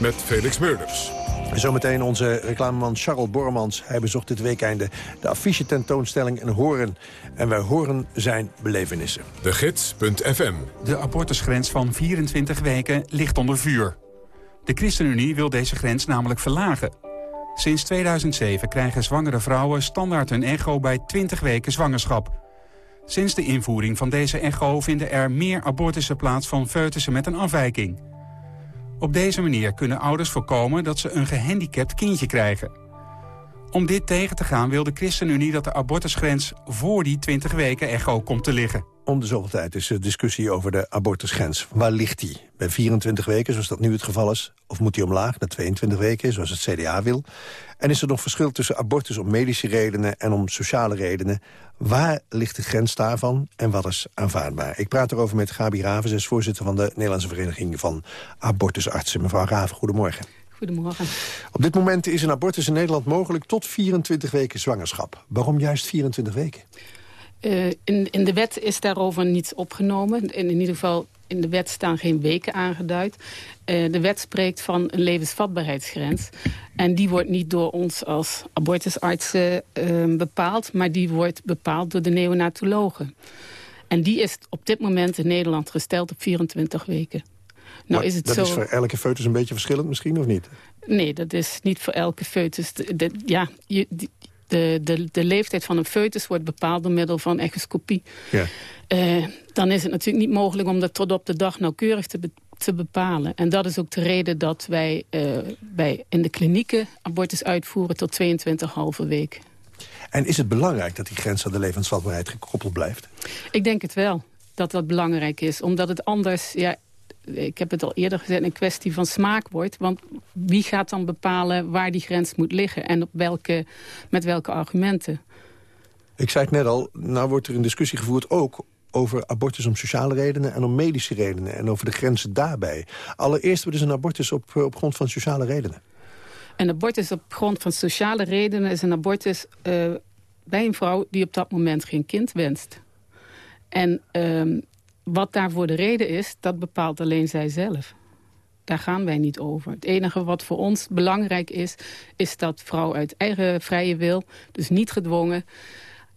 met Felix Meurders. Zometeen onze reclameman Charles Bormans. Hij bezocht dit weekende de affiche-tentoonstelling in Horen. En wij horen zijn belevenissen. De Gids.fm De abortusgrens van 24 weken ligt onder vuur. De ChristenUnie wil deze grens namelijk verlagen. Sinds 2007 krijgen zwangere vrouwen standaard een echo bij 20 weken zwangerschap. Sinds de invoering van deze echo vinden er meer abortussen plaats van foetussen met een afwijking. Op deze manier kunnen ouders voorkomen dat ze een gehandicapt kindje krijgen. Om dit tegen te gaan wil de ChristenUnie dat de abortusgrens voor die 20 weken echo komt te liggen. Om de zoveel tijd is er discussie over de abortusgrens. Waar ligt die? Bij 24 weken, zoals dat nu het geval is? Of moet die omlaag naar 22 weken, zoals het CDA wil? En is er nog verschil tussen abortus om medische redenen en om sociale redenen? Waar ligt de grens daarvan en wat is aanvaardbaar? Ik praat erover met Gabi Raven, is voorzitter van de Nederlandse Vereniging van Abortusartsen. Mevrouw Raven, goedemorgen. Goedemorgen. Op dit moment is een abortus in Nederland mogelijk tot 24 weken zwangerschap. Waarom juist 24 weken? Uh, in, in de wet is daarover niet opgenomen. In, in ieder geval in de wet staan geen weken aangeduid. Uh, de wet spreekt van een levensvatbaarheidsgrens. En die wordt niet door ons als abortusartsen uh, bepaald... maar die wordt bepaald door de neonatologen. En die is op dit moment in Nederland gesteld op 24 weken. Nou, is het dat is voor elke foetus een beetje verschillend misschien, of niet? Nee, dat is niet voor elke foetus. De, ja, je, de, de, de leeftijd van een foetus wordt bepaald door middel van echoscopie. Ja. Uh, dan is het natuurlijk niet mogelijk om dat tot op de dag nauwkeurig te, te bepalen. En dat is ook de reden dat wij uh, bij in de klinieken abortus uitvoeren tot 22,5 week. En is het belangrijk dat die grens aan de levensvatbaarheid gekoppeld blijft? Ik denk het wel, dat dat belangrijk is. Omdat het anders... Ja, ik heb het al eerder gezegd, een kwestie van smaak wordt. Want wie gaat dan bepalen waar die grens moet liggen... en op welke, met welke argumenten? Ik zei het net al, nou wordt er een discussie gevoerd ook over abortus om sociale redenen en om medische redenen... en over de grenzen daarbij. Allereerst wordt dus een abortus op, op grond van sociale redenen. Een abortus op grond van sociale redenen is een abortus uh, bij een vrouw... die op dat moment geen kind wenst. En uh, wat daarvoor de reden is, dat bepaalt alleen zij zelf. Daar gaan wij niet over. Het enige wat voor ons belangrijk is... is dat vrouw uit eigen vrije wil, dus niet gedwongen...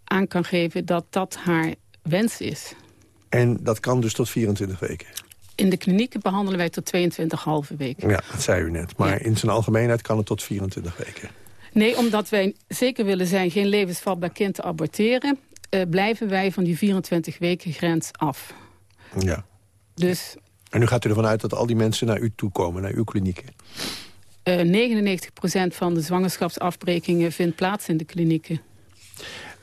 aan kan geven dat dat haar wens is. En dat kan dus tot 24 weken? In de klinieken behandelen wij tot 22,5 weken. Ja, dat zei u net. Maar in zijn algemeenheid kan het tot 24 weken. Nee, omdat wij zeker willen zijn geen levensvatbaar kind te aborteren... Uh, blijven wij van die 24 weken grens af. Ja. Dus, en nu gaat u ervan uit dat al die mensen naar u toe komen, naar uw klinieken? Uh, 99% van de zwangerschapsafbrekingen vindt plaats in de klinieken.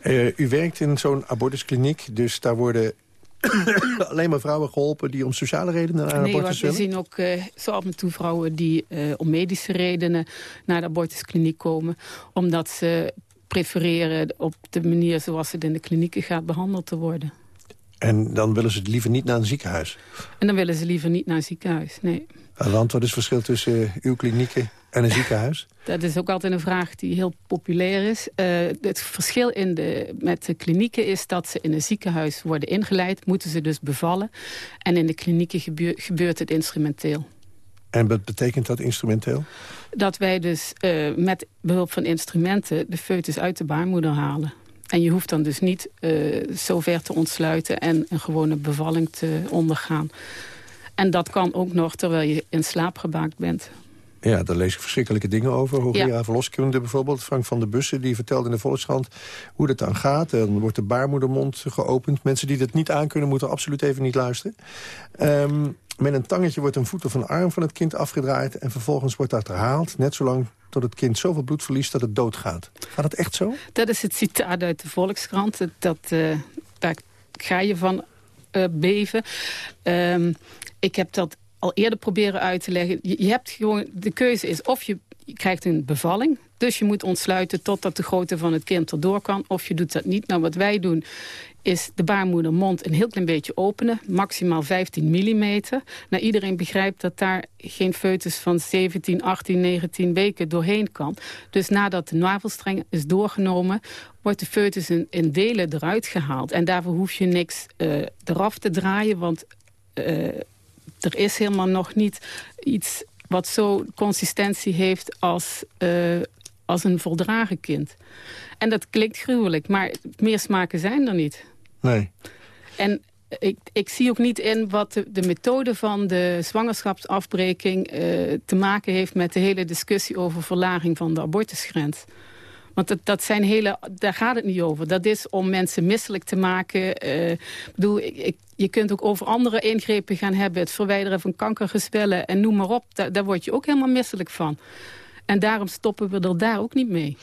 Uh, u werkt in zo'n abortuskliniek, dus daar worden <coughs> alleen maar vrouwen geholpen die om sociale redenen aan nee, abortus willen? Nee, we zien ook uh, zo af en toe vrouwen die uh, om medische redenen naar de abortuskliniek komen. Omdat ze prefereren op de manier zoals het in de klinieken gaat behandeld te worden. En dan willen ze liever niet naar een ziekenhuis? En dan willen ze liever niet naar een ziekenhuis, nee. Want wat is het verschil tussen uh, uw klinieken en een ziekenhuis? <laughs> Dat is ook altijd een vraag die heel populair is. Uh, het verschil in de, met de klinieken is dat ze in een ziekenhuis worden ingeleid. Moeten ze dus bevallen. En in de klinieken gebeurt het instrumenteel. En wat betekent dat instrumenteel? Dat wij dus uh, met behulp van instrumenten de foetus uit de baarmoeder halen. En je hoeft dan dus niet uh, zo ver te ontsluiten en een gewone bevalling te ondergaan. En dat kan ook nog terwijl je in slaap gemaakt bent. Ja, daar lees ik verschrikkelijke dingen over. Hoogleraar ja. verloskunde bijvoorbeeld, Frank van der Bussen... die vertelde in de Volkskrant hoe dat dan gaat. Dan wordt de baarmoedermond geopend. Mensen die dat niet aankunnen moeten absoluut even niet luisteren. Um, met een tangetje wordt een voet of een arm van het kind afgedraaid... en vervolgens wordt dat herhaald, net zolang tot het kind zoveel bloed verliest dat het doodgaat. Gaat dat echt zo? Dat is het citaat uit de Volkskrant. Dat, uh, daar ga je van uh, beven. Um, ik heb dat al eerder proberen uit te leggen. Je, je hebt gewoon, de keuze is of je, je krijgt een bevalling... Dus je moet ontsluiten totdat de grootte van het kind erdoor kan. Of je doet dat niet. Nou, wat wij doen is de baarmoedermond een heel klein beetje openen. Maximaal 15 mm. Nou, iedereen begrijpt dat daar geen foetus van 17, 18, 19 weken doorheen kan. Dus nadat de navelstreng is doorgenomen... wordt de foetus in, delen eruit gehaald. En daarvoor hoef je niks uh, eraf te draaien, want... Uh, er is helemaal nog niet iets wat zo consistentie heeft als, uh, als een voldragen kind. En dat klinkt gruwelijk, maar meer smaken zijn er niet. Nee. En ik, ik zie ook niet in wat de, de methode van de zwangerschapsafbreking... Uh, te maken heeft met de hele discussie over verlaging van de abortusgrens. Want dat, dat zijn hele, daar gaat het niet over. Dat is om mensen misselijk te maken. Uh, bedoel, je kunt ook over andere ingrepen gaan hebben. Het verwijderen van kankergezwellen en noem maar op. Daar word je ook helemaal misselijk van. En daarom stoppen we er daar ook niet mee.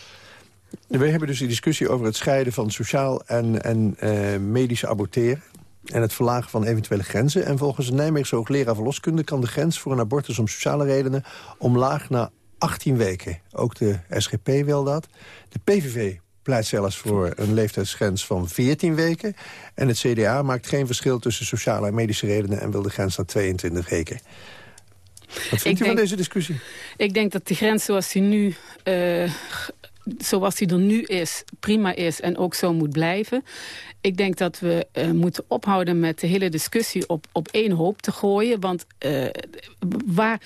We hebben dus die discussie over het scheiden van sociaal en, en uh, medisch aborteren en het verlagen van eventuele grenzen. En volgens de Nijmeegse hoogleraar verloskunde kan de grens voor een abortus om sociale redenen omlaag naar 18 weken. Ook de SGP wil dat. De PVV pleit zelfs voor een leeftijdsgrens van 14 weken. En het CDA maakt geen verschil tussen sociale en medische redenen... en wil de grens naar 22 weken. Wat vindt ik u van deze discussie? Ik denk dat de grens zoals die nu uh, zoals hij er nu is, prima is en ook zo moet blijven. Ik denk dat we uh, moeten ophouden met de hele discussie op, op één hoop te gooien. Want uh, waar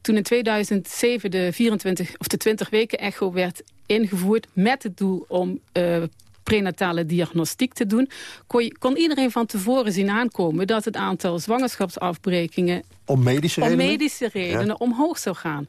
toen in 2007 de 24 of de 20 weken echo werd ingevoerd met het doel om uh, prenatale diagnostiek te doen... Kon, je, kon, iedereen van tevoren zien aankomen... dat het aantal zwangerschapsafbrekingen... Om medische redenen? Om medische redenen omhoog zou gaan.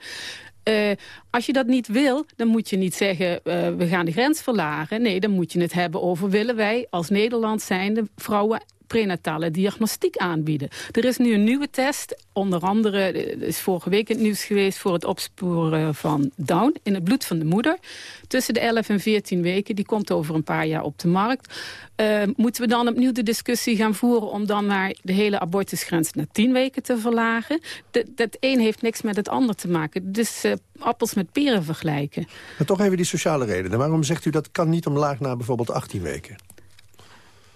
Uh, als je dat niet wil, dan moet je niet zeggen... Uh, we gaan de grens verlagen. Nee, dan moet je het hebben over... willen wij als Nederland zijnde vrouwen prenatale diagnostiek aanbieden. Er is nu een nieuwe test, onder andere eh, is vorige week het nieuws geweest... voor het opsporen van Down in het bloed van de moeder. Tussen de 11 en 14 weken, die komt over een paar jaar op de markt. Uh, moeten we dan opnieuw de discussie gaan voeren... om dan maar de hele abortusgrens naar 10 weken te verlagen? dat een heeft niks met het ander te maken. Dus uh, appels met peren vergelijken. Maar toch even die sociale redenen. Waarom zegt u dat kan niet omlaag naar bijvoorbeeld 18 weken?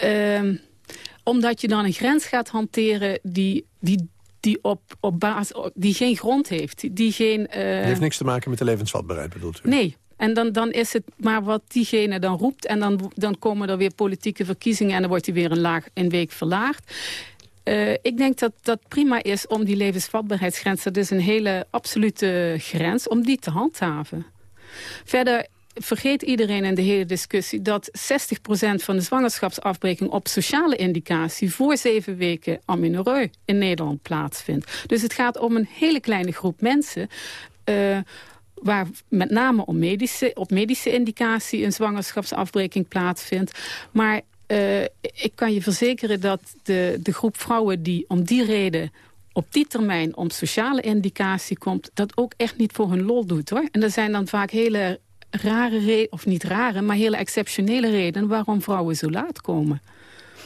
Uh, omdat je dan een grens gaat hanteren die, die, die, op, op basis, die geen grond heeft. Die, geen, uh... heeft niks te maken met de levensvatbaarheid, bedoelt u? Nee. En dan, dan is het maar wat diegene dan roept. En dan, dan komen er weer politieke verkiezingen... en dan wordt hij weer een, laag, een week verlaagd. Uh, ik denk dat dat prima is om die levensvatbaarheidsgrens... dat is een hele absolute grens, om die te handhaven. Verder vergeet iedereen in de hele discussie... dat 60% van de zwangerschapsafbreking op sociale indicatie... voor zeven weken amenorreu in Nederland plaatsvindt. Dus het gaat om een hele kleine groep mensen... Uh, waar met name om medische, op medische indicatie een zwangerschapsafbreking plaatsvindt. Maar uh, ik kan je verzekeren dat de, de groep vrouwen die om die reden op die termijn om sociale indicatie komt... dat ook echt niet voor hun lol doet, hoor. En er zijn dan vaak hele rare redenen, of niet rare, maar hele exceptionele redenen waarom vrouwen zo laat komen.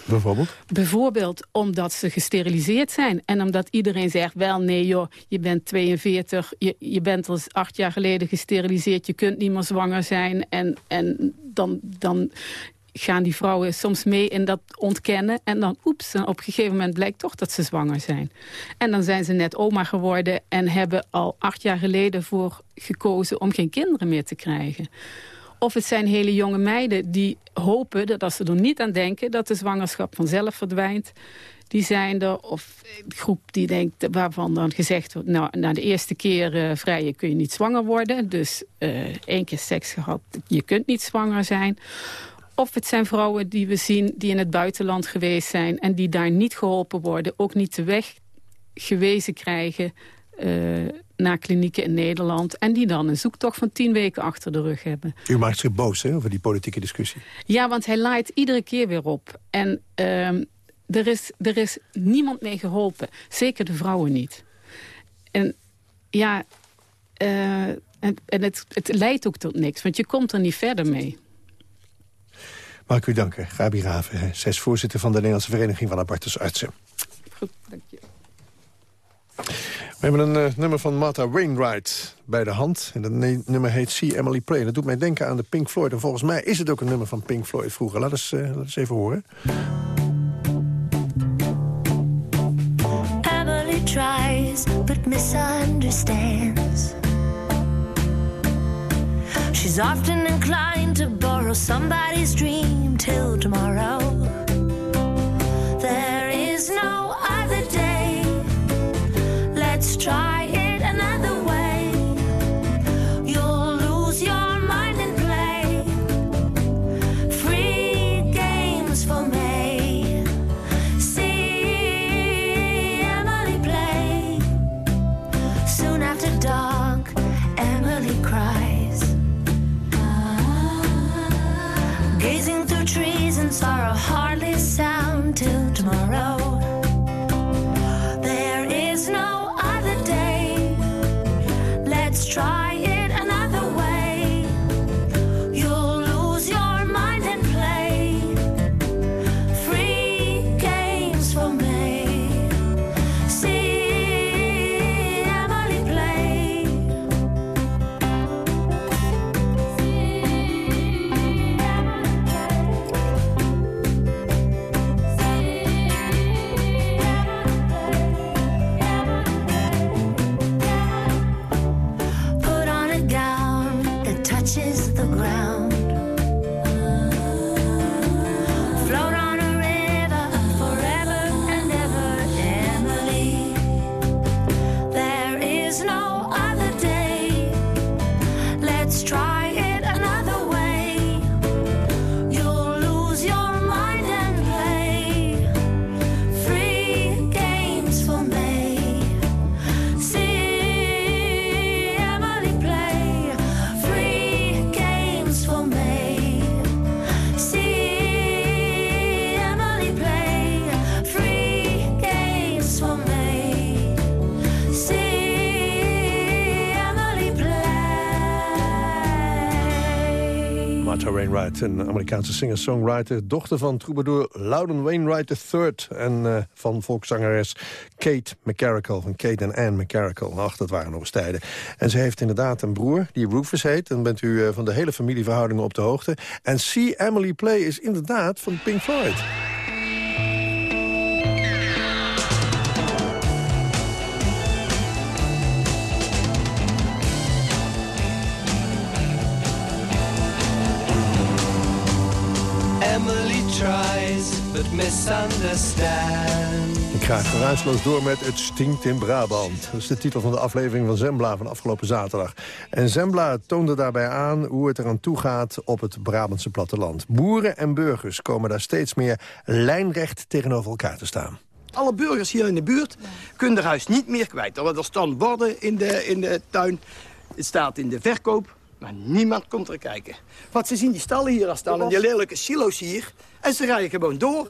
Bijvoorbeeld? Bijvoorbeeld omdat ze gesteriliseerd zijn. En omdat iedereen zegt, wel nee joh, je bent 42, je, je bent al acht jaar geleden gesteriliseerd, je kunt niet meer zwanger zijn. En, en dan, dan gaan die vrouwen soms mee in dat ontkennen. En dan, oeps, op een gegeven moment blijkt toch dat ze zwanger zijn. En dan zijn ze net oma geworden en hebben al acht jaar geleden voor gekozen om geen kinderen meer te krijgen. Of het zijn hele jonge meiden die hopen, dat als ze er niet aan denken... dat de zwangerschap vanzelf verdwijnt. Die zijn er, of de groep die denkt, waarvan dan gezegd wordt... nou, na de eerste keer uh, vrijen kun je niet zwanger worden. Dus uh, één keer seks gehad, je kunt niet zwanger zijn. Of het zijn vrouwen die we zien die in het buitenland geweest zijn... en die daar niet geholpen worden, ook niet de weg gewezen krijgen... Uh, naar klinieken in Nederland... en die dan een zoektocht van tien weken achter de rug hebben. U maakt zich boos hè, over die politieke discussie. Ja, want hij laait iedere keer weer op. En uh, er, is, er is niemand mee geholpen. Zeker de vrouwen niet. En ja, uh, en, en het, het leidt ook tot niks, want je komt er niet verder mee. Mag ik u danken, Gabi Raven. Zij is voorzitter van de Nederlandse Vereniging van Abortusartsen. Goed, dank je. We hebben een uh, nummer van Martha Wainwright bij de hand. En dat nummer heet See Emily Play. Dat doet mij denken aan de Pink Floyd. En volgens mij is het ook een nummer van Pink Floyd vroeger. Laat eens, uh, laat eens even horen. Emily tries, but misunderstands. She's often inclined to borrow somebody's dream till tomorrow. There is no other day. Let's try until tomorrow. Een Amerikaanse singer-songwriter... dochter van troubadour Loudon Wainwright III... en uh, van volkszangeres Kate McCarrickle, van Kate en Anne McCarrickle. Ach, dat waren nog eens tijden. En ze heeft inderdaad een broer, die Rufus heet. Dan bent u uh, van de hele familieverhoudingen op de hoogte. En See Emily Play is inderdaad van Pink Floyd. But misunderstand. Ik ga geruisloos door met Het stinkt in Brabant. Dat is de titel van de aflevering van Zembla van afgelopen zaterdag. En Zembla toonde daarbij aan hoe het eraan toe gaat op het Brabantse platteland. Boeren en burgers komen daar steeds meer lijnrecht tegenover elkaar te staan. Alle burgers hier in de buurt kunnen er huis niet meer kwijt. Er staan borden in de, in de tuin. Het staat in de verkoop. Maar niemand komt er kijken. Want ze zien die stallen hier al staan en die lelijke silo's hier. En ze rijden gewoon door.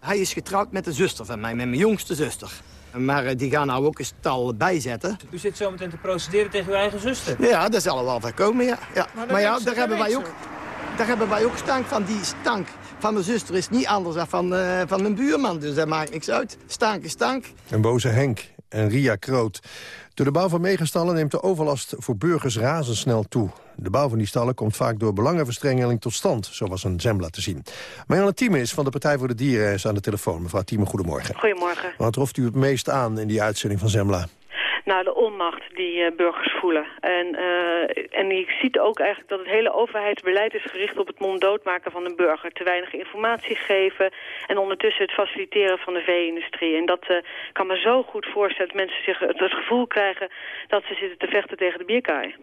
Hij is getrouwd met een zuster van mij, met mijn jongste zuster. Maar eh, die gaan nou ook een stal bijzetten. U zit zo meteen te procederen tegen uw eigen zuster? Ja, dat zal er wel van komen, ja. ja. Maar, ja, daar hebben, wij ook, daar hebben wij ook stank van. Die stank van mijn zuster is niet anders dan van, uh, van mijn buurman. Dus dat maakt niks uit. Stank is stank. Een boze Henk en Ria Kroot. Door de bouw van megastallen neemt de overlast voor burgers razendsnel toe. De bouw van die stallen komt vaak door belangenverstrengeling tot stand, zoals een Zembla te zien. Marianne Thieme is van de Partij voor de Dieren is aan de telefoon. Mevrouw Thieme, goedemorgen. Goedemorgen. Wat troft u het meest aan in die uitzending van Zembla? Nou, de onmacht die uh, burgers voelen. En, uh, en je ziet ook eigenlijk dat het hele overheidsbeleid is gericht op het monddood maken van de burger. Te weinig informatie geven en ondertussen het faciliteren van de vee-industrie. En dat uh, kan me zo goed voorstellen dat mensen zich het, gevoel krijgen dat ze zitten te vechten tegen de bierkaai.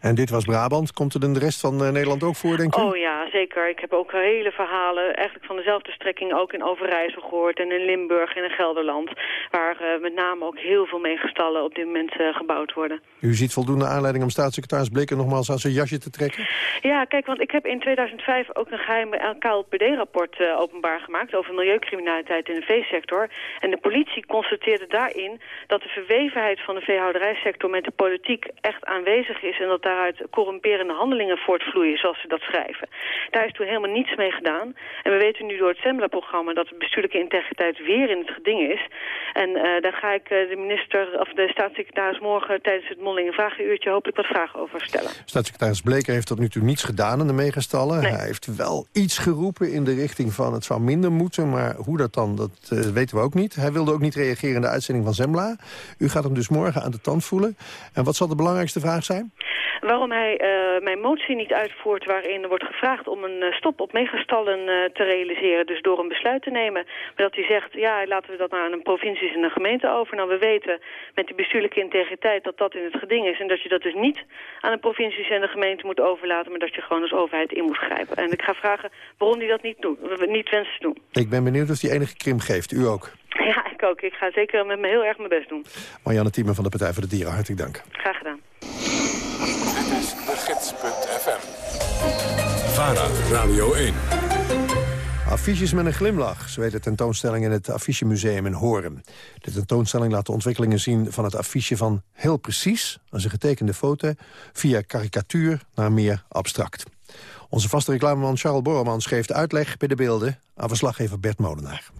En dit was Brabant. Komt het in de rest van Nederland ook voor, denk je? Oh ja, zeker. Ik heb ook hele verhalen, eigenlijk van dezelfde strekking, ook in Overijssel gehoord. En in Limburg en in Gelderland. Waar met name ook heel veel meegestallen op dit moment gebouwd worden. U ziet voldoende aanleiding om staatssecretaris Bleker nogmaals aan zijn jasje te trekken? Ja, kijk, want ik heb in 2005 ook een geheim KLPD-rapport uh, openbaar gemaakt... over milieucriminaliteit in de veesector. En de politie constateerde daarin dat de verwevenheid van de veehouderijsector... met de politiek echt aanwezig is... en dat daaruit corrumperende handelingen voortvloeien, zoals ze dat schrijven. Daar is toen helemaal niets mee gedaan. En we weten nu door het Sembla-programma... dat de bestuurlijke integriteit weer in het geding is. En uh, daar ga ik uh, de minister of de staatssecretaris morgen... tijdens het Mondelinge Vragenuurtje hopelijk wat vragen over stellen. Staatssecretaris Bleker heeft tot nu toe niets gedaan in de megastallen. Hij heeft wel iets geroepen in de richting van het zou minder moeten... maar hoe dat dan, dat uh, weten we ook niet. Hij wilde ook niet reageren in de uitzending van Zembla. U gaat hem dus morgen aan de tand voelen. En wat zal de belangrijkste vraag zijn? Waarom hij uh, mijn motie niet uitvoert waarin er wordt gevraagd om een uh, stop op megastallen uh, te realiseren. Dus door een besluit te nemen. Maar dat hij zegt, ja, laten we dat nou aan een provincies en een gemeente over. Nou, we weten met die bestuurlijke integriteit dat dat in het geding is. En dat je dat dus niet aan de provincies en de gemeente moet overlaten. Maar dat je gewoon als overheid in moet grijpen. En ik ga vragen waarom hij dat niet, doet, niet wenst te doen. Ik ben benieuwd of hij enige krim geeft. U ook? Ja, ik ook. Ik ga zeker met me heel erg mijn best doen. Marianne Thieme van de Partij voor de Dieren, hartelijk dank. Graag gedaan. Dit is de gids.fm. VARA, Radio 1. Affiches met een glimlach, zo heet de tentoonstelling in het Affichemuseum in Horen. De tentoonstelling laat de ontwikkelingen zien van het affiche van heel precies, als een getekende foto, via karikatuur naar meer abstract. Onze vaste reclameman Charles Borreman schreef de uitleg bij de beelden aan verslaggever Bert Molenaar.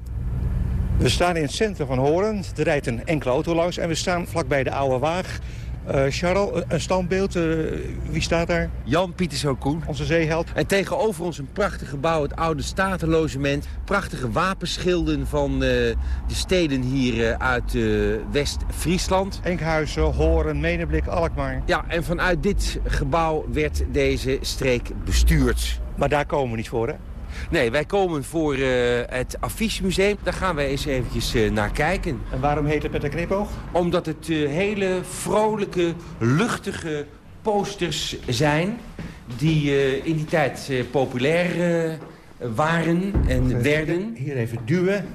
We staan in het centrum van Horen. Er rijdt een enkele auto langs en we staan vlakbij de Oude Waag. Uh, Charles, een standbeeld. Uh, wie staat daar? Jan Pieter Koen. Onze zeeheld. En tegenover ons een prachtig gebouw, het oude statenlogement. Prachtige wapenschilden van uh, de steden hier uit West-Friesland. Enkhuizen, Horen, Meneblik, Alkmaar. Ja, en vanuit dit gebouw werd deze streek bestuurd. Maar daar komen we niet voor, hè? Nee, wij komen voor uh, het Affichemuseum. Daar gaan wij eens eventjes uh, naar kijken. En waarom heet het met een knipoog? Omdat het uh, hele vrolijke, luchtige posters zijn... die in die tijd populair waren en werden. Hier even duwen.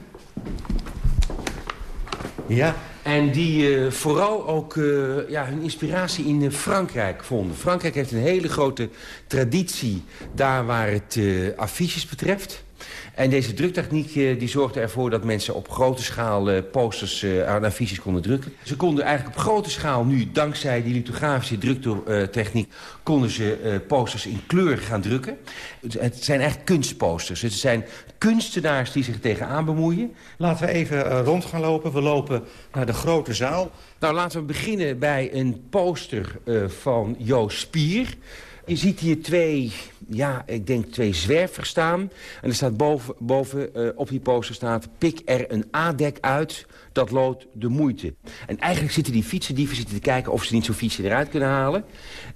Ja, en die uh, vooral ook uh, ja, hun inspiratie in uh, Frankrijk vonden. Frankrijk heeft een hele grote traditie daar waar het affiches betreft. En deze druktechniek uh, die zorgde ervoor dat mensen op grote schaal uh, posters uh, aan visies konden drukken. Ze konden eigenlijk op grote schaal nu, dankzij die lithografische druktechniek... konden ze posters in kleur gaan drukken. Het zijn echt kunstposters. Het zijn kunstenaars die zich tegenaan bemoeien. Laten we even rond gaan lopen. We lopen naar de grote zaal. Nou, laten we beginnen bij een poster van Joost Spier... Je ziet hier twee, ja, ik denk twee zwervers staan. En er staat boven, boven uh, op die poster staat... pik er een A-dek uit, dat loont de moeite. En eigenlijk zitten die fietsendieven zitten te kijken... of ze niet zo'n fietsje eruit kunnen halen.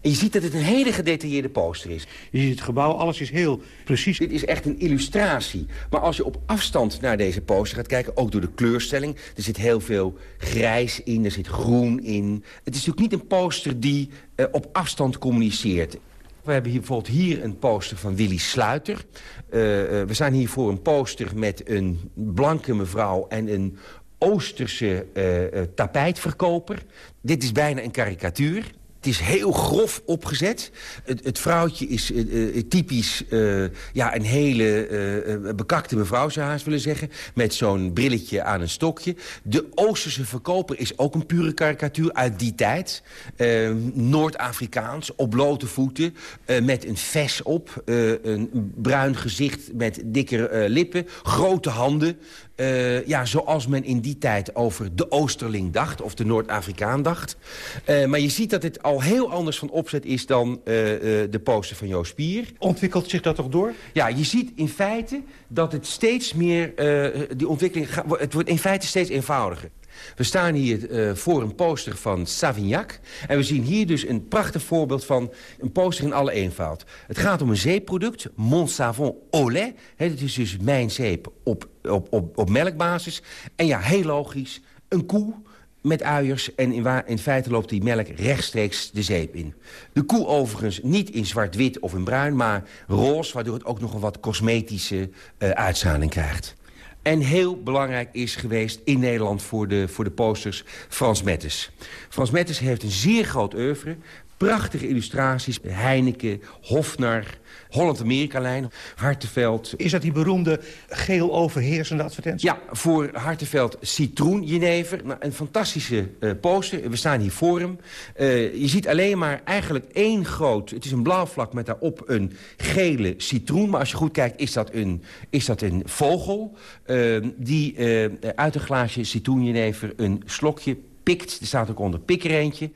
En je ziet dat het een hele gedetailleerde poster is. Je ziet het gebouw, alles is heel precies. Dit is echt een illustratie. Maar als je op afstand naar deze poster gaat kijken... ook door de kleurstelling, er zit heel veel grijs in, er zit groen in. Het is natuurlijk niet een poster die uh, op afstand communiceert. We hebben hier bijvoorbeeld hier een poster van Willy Sluiter. Uh, uh, we staan hier voor een poster met een blanke mevrouw en een Oosterse uh, tapijtverkoper. Dit is bijna een karikatuur. Het is heel grof opgezet. Het, vrouwtje is uh, typisch uh, ja, een hele bekakte mevrouw, zou haast willen zeggen. Met zo'n brilletje aan een stokje. De Oosterse verkoper is ook een pure karikatuur uit die tijd. Noord-Afrikaans, op blote voeten, met een ves op. een bruin gezicht met dikke lippen, grote handen. Uh, ja, zoals men in die tijd over de Oosterling dacht, of de Noord-Afrikaan dacht. Uh, maar je ziet dat het al heel anders van opzet is dan uh, de poster van Joost Spier. Ontwikkelt zich dat toch door? Ja, je ziet in feite dat het steeds meer, die ontwikkeling, het wordt in feite steeds eenvoudiger. We staan hier uh, voor een poster van Savignac. En we zien hier dus een prachtig voorbeeld van een poster in alle eenvoud. Het gaat om een zeeproduct, Mon Savon au lait. Is dus mijn zeep op, op, op, op melkbasis. En ja, heel logisch, een koe met uiers en in, in, feite loopt die melk rechtstreeks de zeep in. De koe overigens niet in zwart-wit of in bruin, maar roze... waardoor het ook nog een wat cosmetische uh, uitstraling krijgt. En heel belangrijk is geweest in Nederland voor de, voor de posters Frans Mettes. Frans Mettes heeft een zeer groot oeuvre. Prachtige illustraties. Heineken, Hofnar, Holland-Amerika-lijn, Hartenveld. Is dat die beroemde geel overheersende advertentie? Ja, voor Hartenveld citroen-jenever. Nou, een fantastische uh, poster. We staan hier voor hem. Uh, je ziet alleen maar eigenlijk één groot... Het is een blauw vlak met daarop een gele citroen. Maar als je goed kijkt, is dat een, is dat een vogel... Uh, die uit een glaasje citroen-jenever een slokje pikt. Er staat ook onder pik er eentje.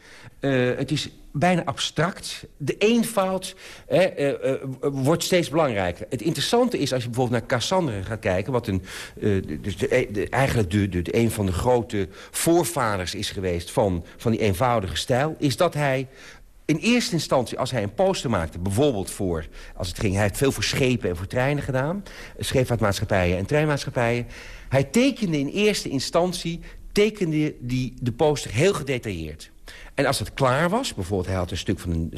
het is bijna abstract. De eenvoud hè, uh, uh, wordt steeds belangrijker. Het interessante is, als je bijvoorbeeld naar Cassandra gaat kijken... wat een, de, eigenlijk de, een van de grote voorvaders is geweest... van, van die eenvoudige stijl... is dat hij in eerste instantie, als hij een poster maakte... bijvoorbeeld voor, als het ging... hij heeft veel voor schepen en voor treinen gedaan... scheepvaartmaatschappijen en treinmaatschappijen... hij tekende in eerste instantie tekende die de poster heel gedetailleerd. En als het klaar was, bijvoorbeeld hij had een stuk van een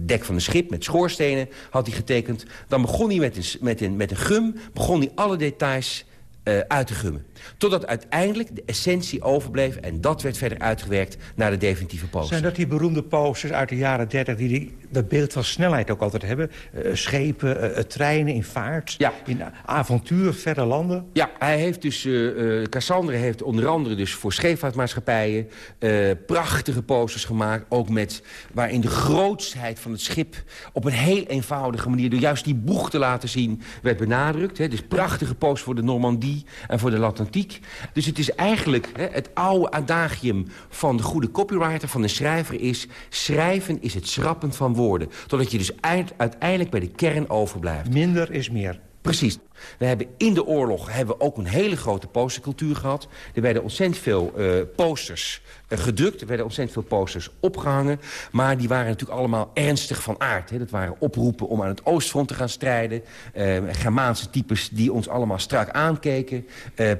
dek van een schip... met schoorstenen had hij getekend... dan begon hij met een, met met een gum begon hij alle details uh, uit te gummen. Totdat uiteindelijk de essentie overbleef... en dat werd verder uitgewerkt naar de definitieve poster. Zijn dat die beroemde posters uit de jaren 30... die, die dat beeld van snelheid ook altijd hebben? Uh, schepen, uh, treinen in vaart, ja. in avontuur, verre landen? Ja, hij heeft dus... Cassandra heeft onder andere dus voor scheepvaartmaatschappijen... prachtige posters gemaakt, ook met... waarin de grootsheid van het schip... op een heel eenvoudige manier... door juist die boeg te laten zien, werd benadrukt. Hè. Dus prachtige posters voor de Normandie en voor de Atlantiek. Dus het is eigenlijk hè, het oude adagium van de goede copywriter, van de schrijver is... schrijven is het schrappen van woorden. Totdat je dus uiteindelijk bij de kern overblijft. Minder is meer. Precies. We hebben in de oorlog hebben we ook een hele grote postercultuur gehad. Er werden ontzettend veel uh, posters uh, gedrukt. Er werden ontzettend veel posters opgehangen. Maar die waren natuurlijk allemaal ernstig van aard. Hè. Dat waren oproepen om aan het oostfront te gaan strijden. Uh, Germaanse types die ons allemaal strak aankeken.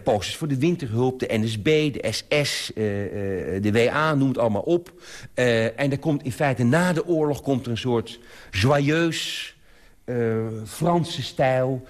posters voor de winterhulp, de NSB, de SS, de WA, noem het allemaal op. en er komt in feite na de oorlog komt er een soort joyeus Franse stijl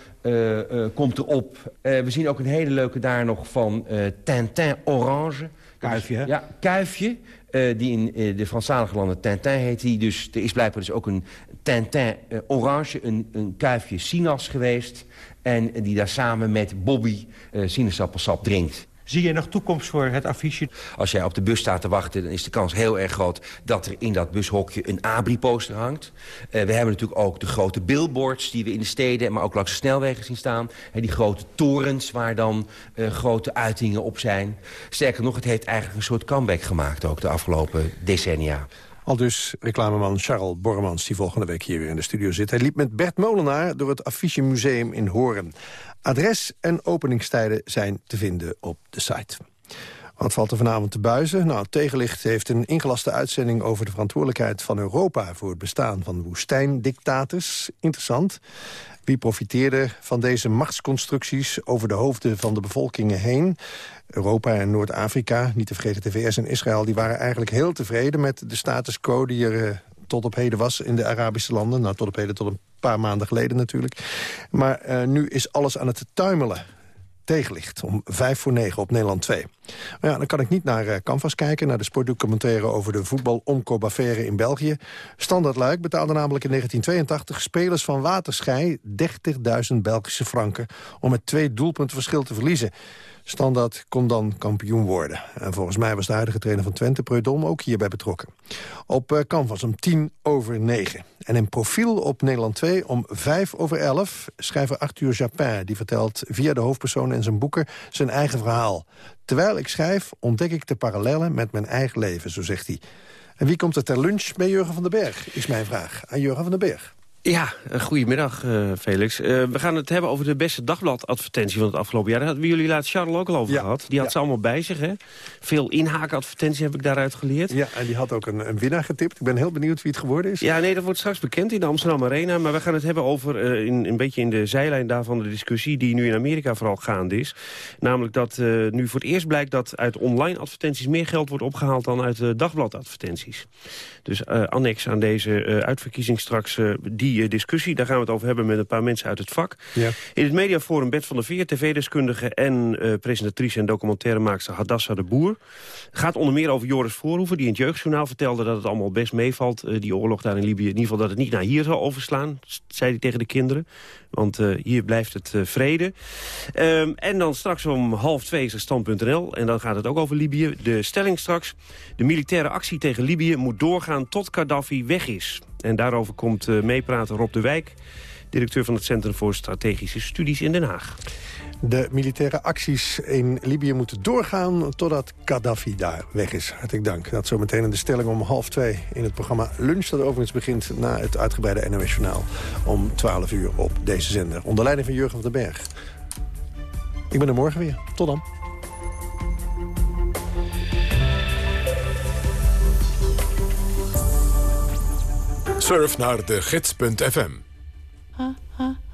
komt erop. we zien ook een hele leuke daar nog van Tintin Orange. Kuifje, hè? Ja, Kuifje. die in de Franstalige landen Tintin heet. Die dus, er is blijkbaar dus ook een Tintin Orange, een, een kuifje Sinas geweest. En die daar samen met Bobby sinaasappelsap drinkt. Zie je nog toekomst voor het affiche? Als jij op de bus staat te wachten, dan is de kans heel erg groot... dat er in dat bushokje een Abri-poster hangt. Uh, we hebben natuurlijk ook de grote billboards die we in de steden... maar ook langs de snelwegen zien staan. En die grote torens waar dan uh, grote uitingen op zijn. Sterker nog, het heeft eigenlijk een soort comeback gemaakt... ook de afgelopen decennia. Al dus reclameman Charles Bormans, die volgende week hier weer in de studio zit. Hij liep met Bert Molenaar door het Affiche Museum in Horen. Adres en openingstijden zijn te vinden op de site. Wat valt er vanavond te buizen? Nou, Tegenlicht heeft een ingelaste uitzending over de verantwoordelijkheid van Europa... voor het bestaan van woestijndictators. Interessant. Wie profiteerde van deze machtsconstructies over de hoofden van de bevolkingen heen? Europa en Noord-Afrika, niet te vergeten de VS en Israël... die waren eigenlijk heel tevreden met de status quo die er eh, tot op heden was in de Arabische landen. Nou, tot op heden tot een paar maanden geleden natuurlijk. Maar uh, nu is alles aan het tuimelen tegenlicht. Om vijf voor negen op Nederland 2. Maar ja, dan kan ik niet naar uh, Canvas kijken... naar de sportdocumentaire over de voetbal-omkoopaffaire in België. Standard Luik betaalde namelijk in 1982 spelers van Waterschei... 30.000 Belgische franken om met twee doelpunten verschil te verliezen. Standaard kon dan kampioen worden. En volgens mij was de huidige trainer van Twente, Preudom, ook hierbij betrokken. Op Canvas om tien over negen. En in profiel op Nederland 2 om vijf over elf... schrijver Arthur Japin, die vertelt via de hoofdpersoon in zijn boeken... zijn eigen verhaal. Terwijl ik schrijf, ontdek ik de parallellen met mijn eigen leven, zo zegt hij. En wie komt er ter lunch bij Jurgen van den Berg, is mijn vraag. Aan Jurgen van den Berg. Ja, goedemiddag uh, Felix. Uh, we gaan het hebben over de beste dagbladadvertentie van het afgelopen jaar. Daar hadden we jullie laatst Charles ook al over gehad. Die had ja. ze allemaal bij zich. Hè? Veel inhaakadvertenties heb ik daaruit geleerd. Ja, en die had ook een, een, winnaar getipt. Ik ben heel benieuwd wie het geworden is. Ja, nee, dat wordt straks bekend in de Amsterdam Arena. Maar we gaan het hebben over uh, in, een beetje in de zijlijn daarvan de discussie... die nu in Amerika vooral gaande is. Namelijk dat nu voor het eerst blijkt dat uit online advertenties... meer geld wordt opgehaald dan uit dagbladadvertenties. Dus annex aan deze uitverkiezing straks die discussie. Daar gaan we het over hebben met een paar mensen uit het vak. Ja. In het mediaforum Bert van der Veer, tv-deskundige... en uh, presentatrice en documentairemaakster Hadassa de Boer. Gaat onder meer over Joris Voorhoeven... die in het Jeugdjournaal vertelde dat het allemaal best meevalt. Uh, die oorlog daar in Libië. In ieder geval dat het niet naar hier zal overslaan, zei hij tegen de kinderen. Want uh, hier blijft het vrede. Um, en dan straks om half twee is er stand.nl. En dan gaat het ook over Libië. De stelling straks. De militaire actie tegen Libië moet doorgaan tot Gaddafi weg is. En daarover komt uh, meepraten Rob de Wijk... directeur van het Centrum voor Strategische Studies in Den Haag. De militaire acties in Libië moeten doorgaan totdat Gaddafi daar weg is. Hartelijk dank. Dat zometeen in de stelling om half twee in het programma Lunch... dat overigens begint na het uitgebreide NOS Journaal om 12 uur op deze zender. Onder leiding van Jurgen van den Berg. Ik ben er morgen weer. Tot dan. Surf naar de gids.fm.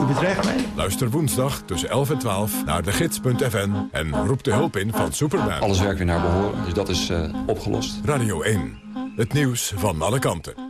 U bedreigt mij. Luister woensdag tussen 11 en 12 naar de gids.fm en roep de hulp in van Superman. Alles werkt weer naar behoren, dus dat is uh, opgelost. Radio 1, het nieuws van alle kanten.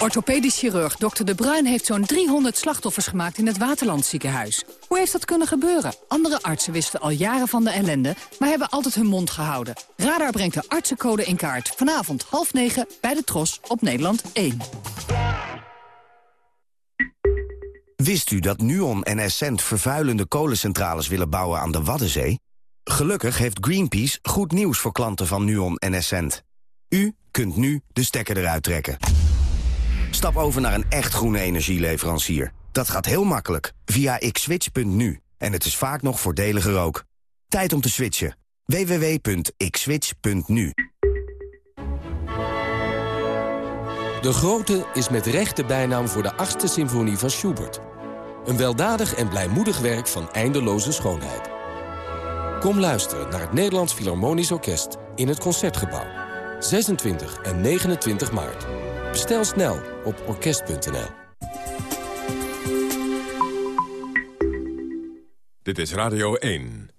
Orthopedisch chirurg Dr. De Bruin heeft zo'n 300 slachtoffers gemaakt in het Waterlandziekenhuis. Hoe heeft dat kunnen gebeuren? Andere artsen wisten al jaren van de ellende, maar hebben altijd hun mond gehouden. Radar brengt de artsencode in kaart. Vanavond half negen bij de Tros op Nederland 1. Wist u dat Nuon en Essent vervuilende kolencentrales willen bouwen aan de Waddenzee? Gelukkig heeft Greenpeace goed nieuws voor klanten van Nuon en Essent. U kunt nu de stekker eruit trekken. Stap over naar een echt groene energieleverancier. Dat gaat heel makkelijk via xswitch.nu. En het is vaak nog voordeliger ook. Tijd om te switchen. www.xswitch.nu De Grote is met recht de bijnaam voor de achtste symfonie van Schubert. Een weldadig en blijmoedig werk van eindeloze schoonheid. Kom luisteren naar het Nederlands Philharmonisch Orkest in het Concertgebouw. 26 en 29 maart. Bestel snel op orkest.nl. Dit is Radio 1.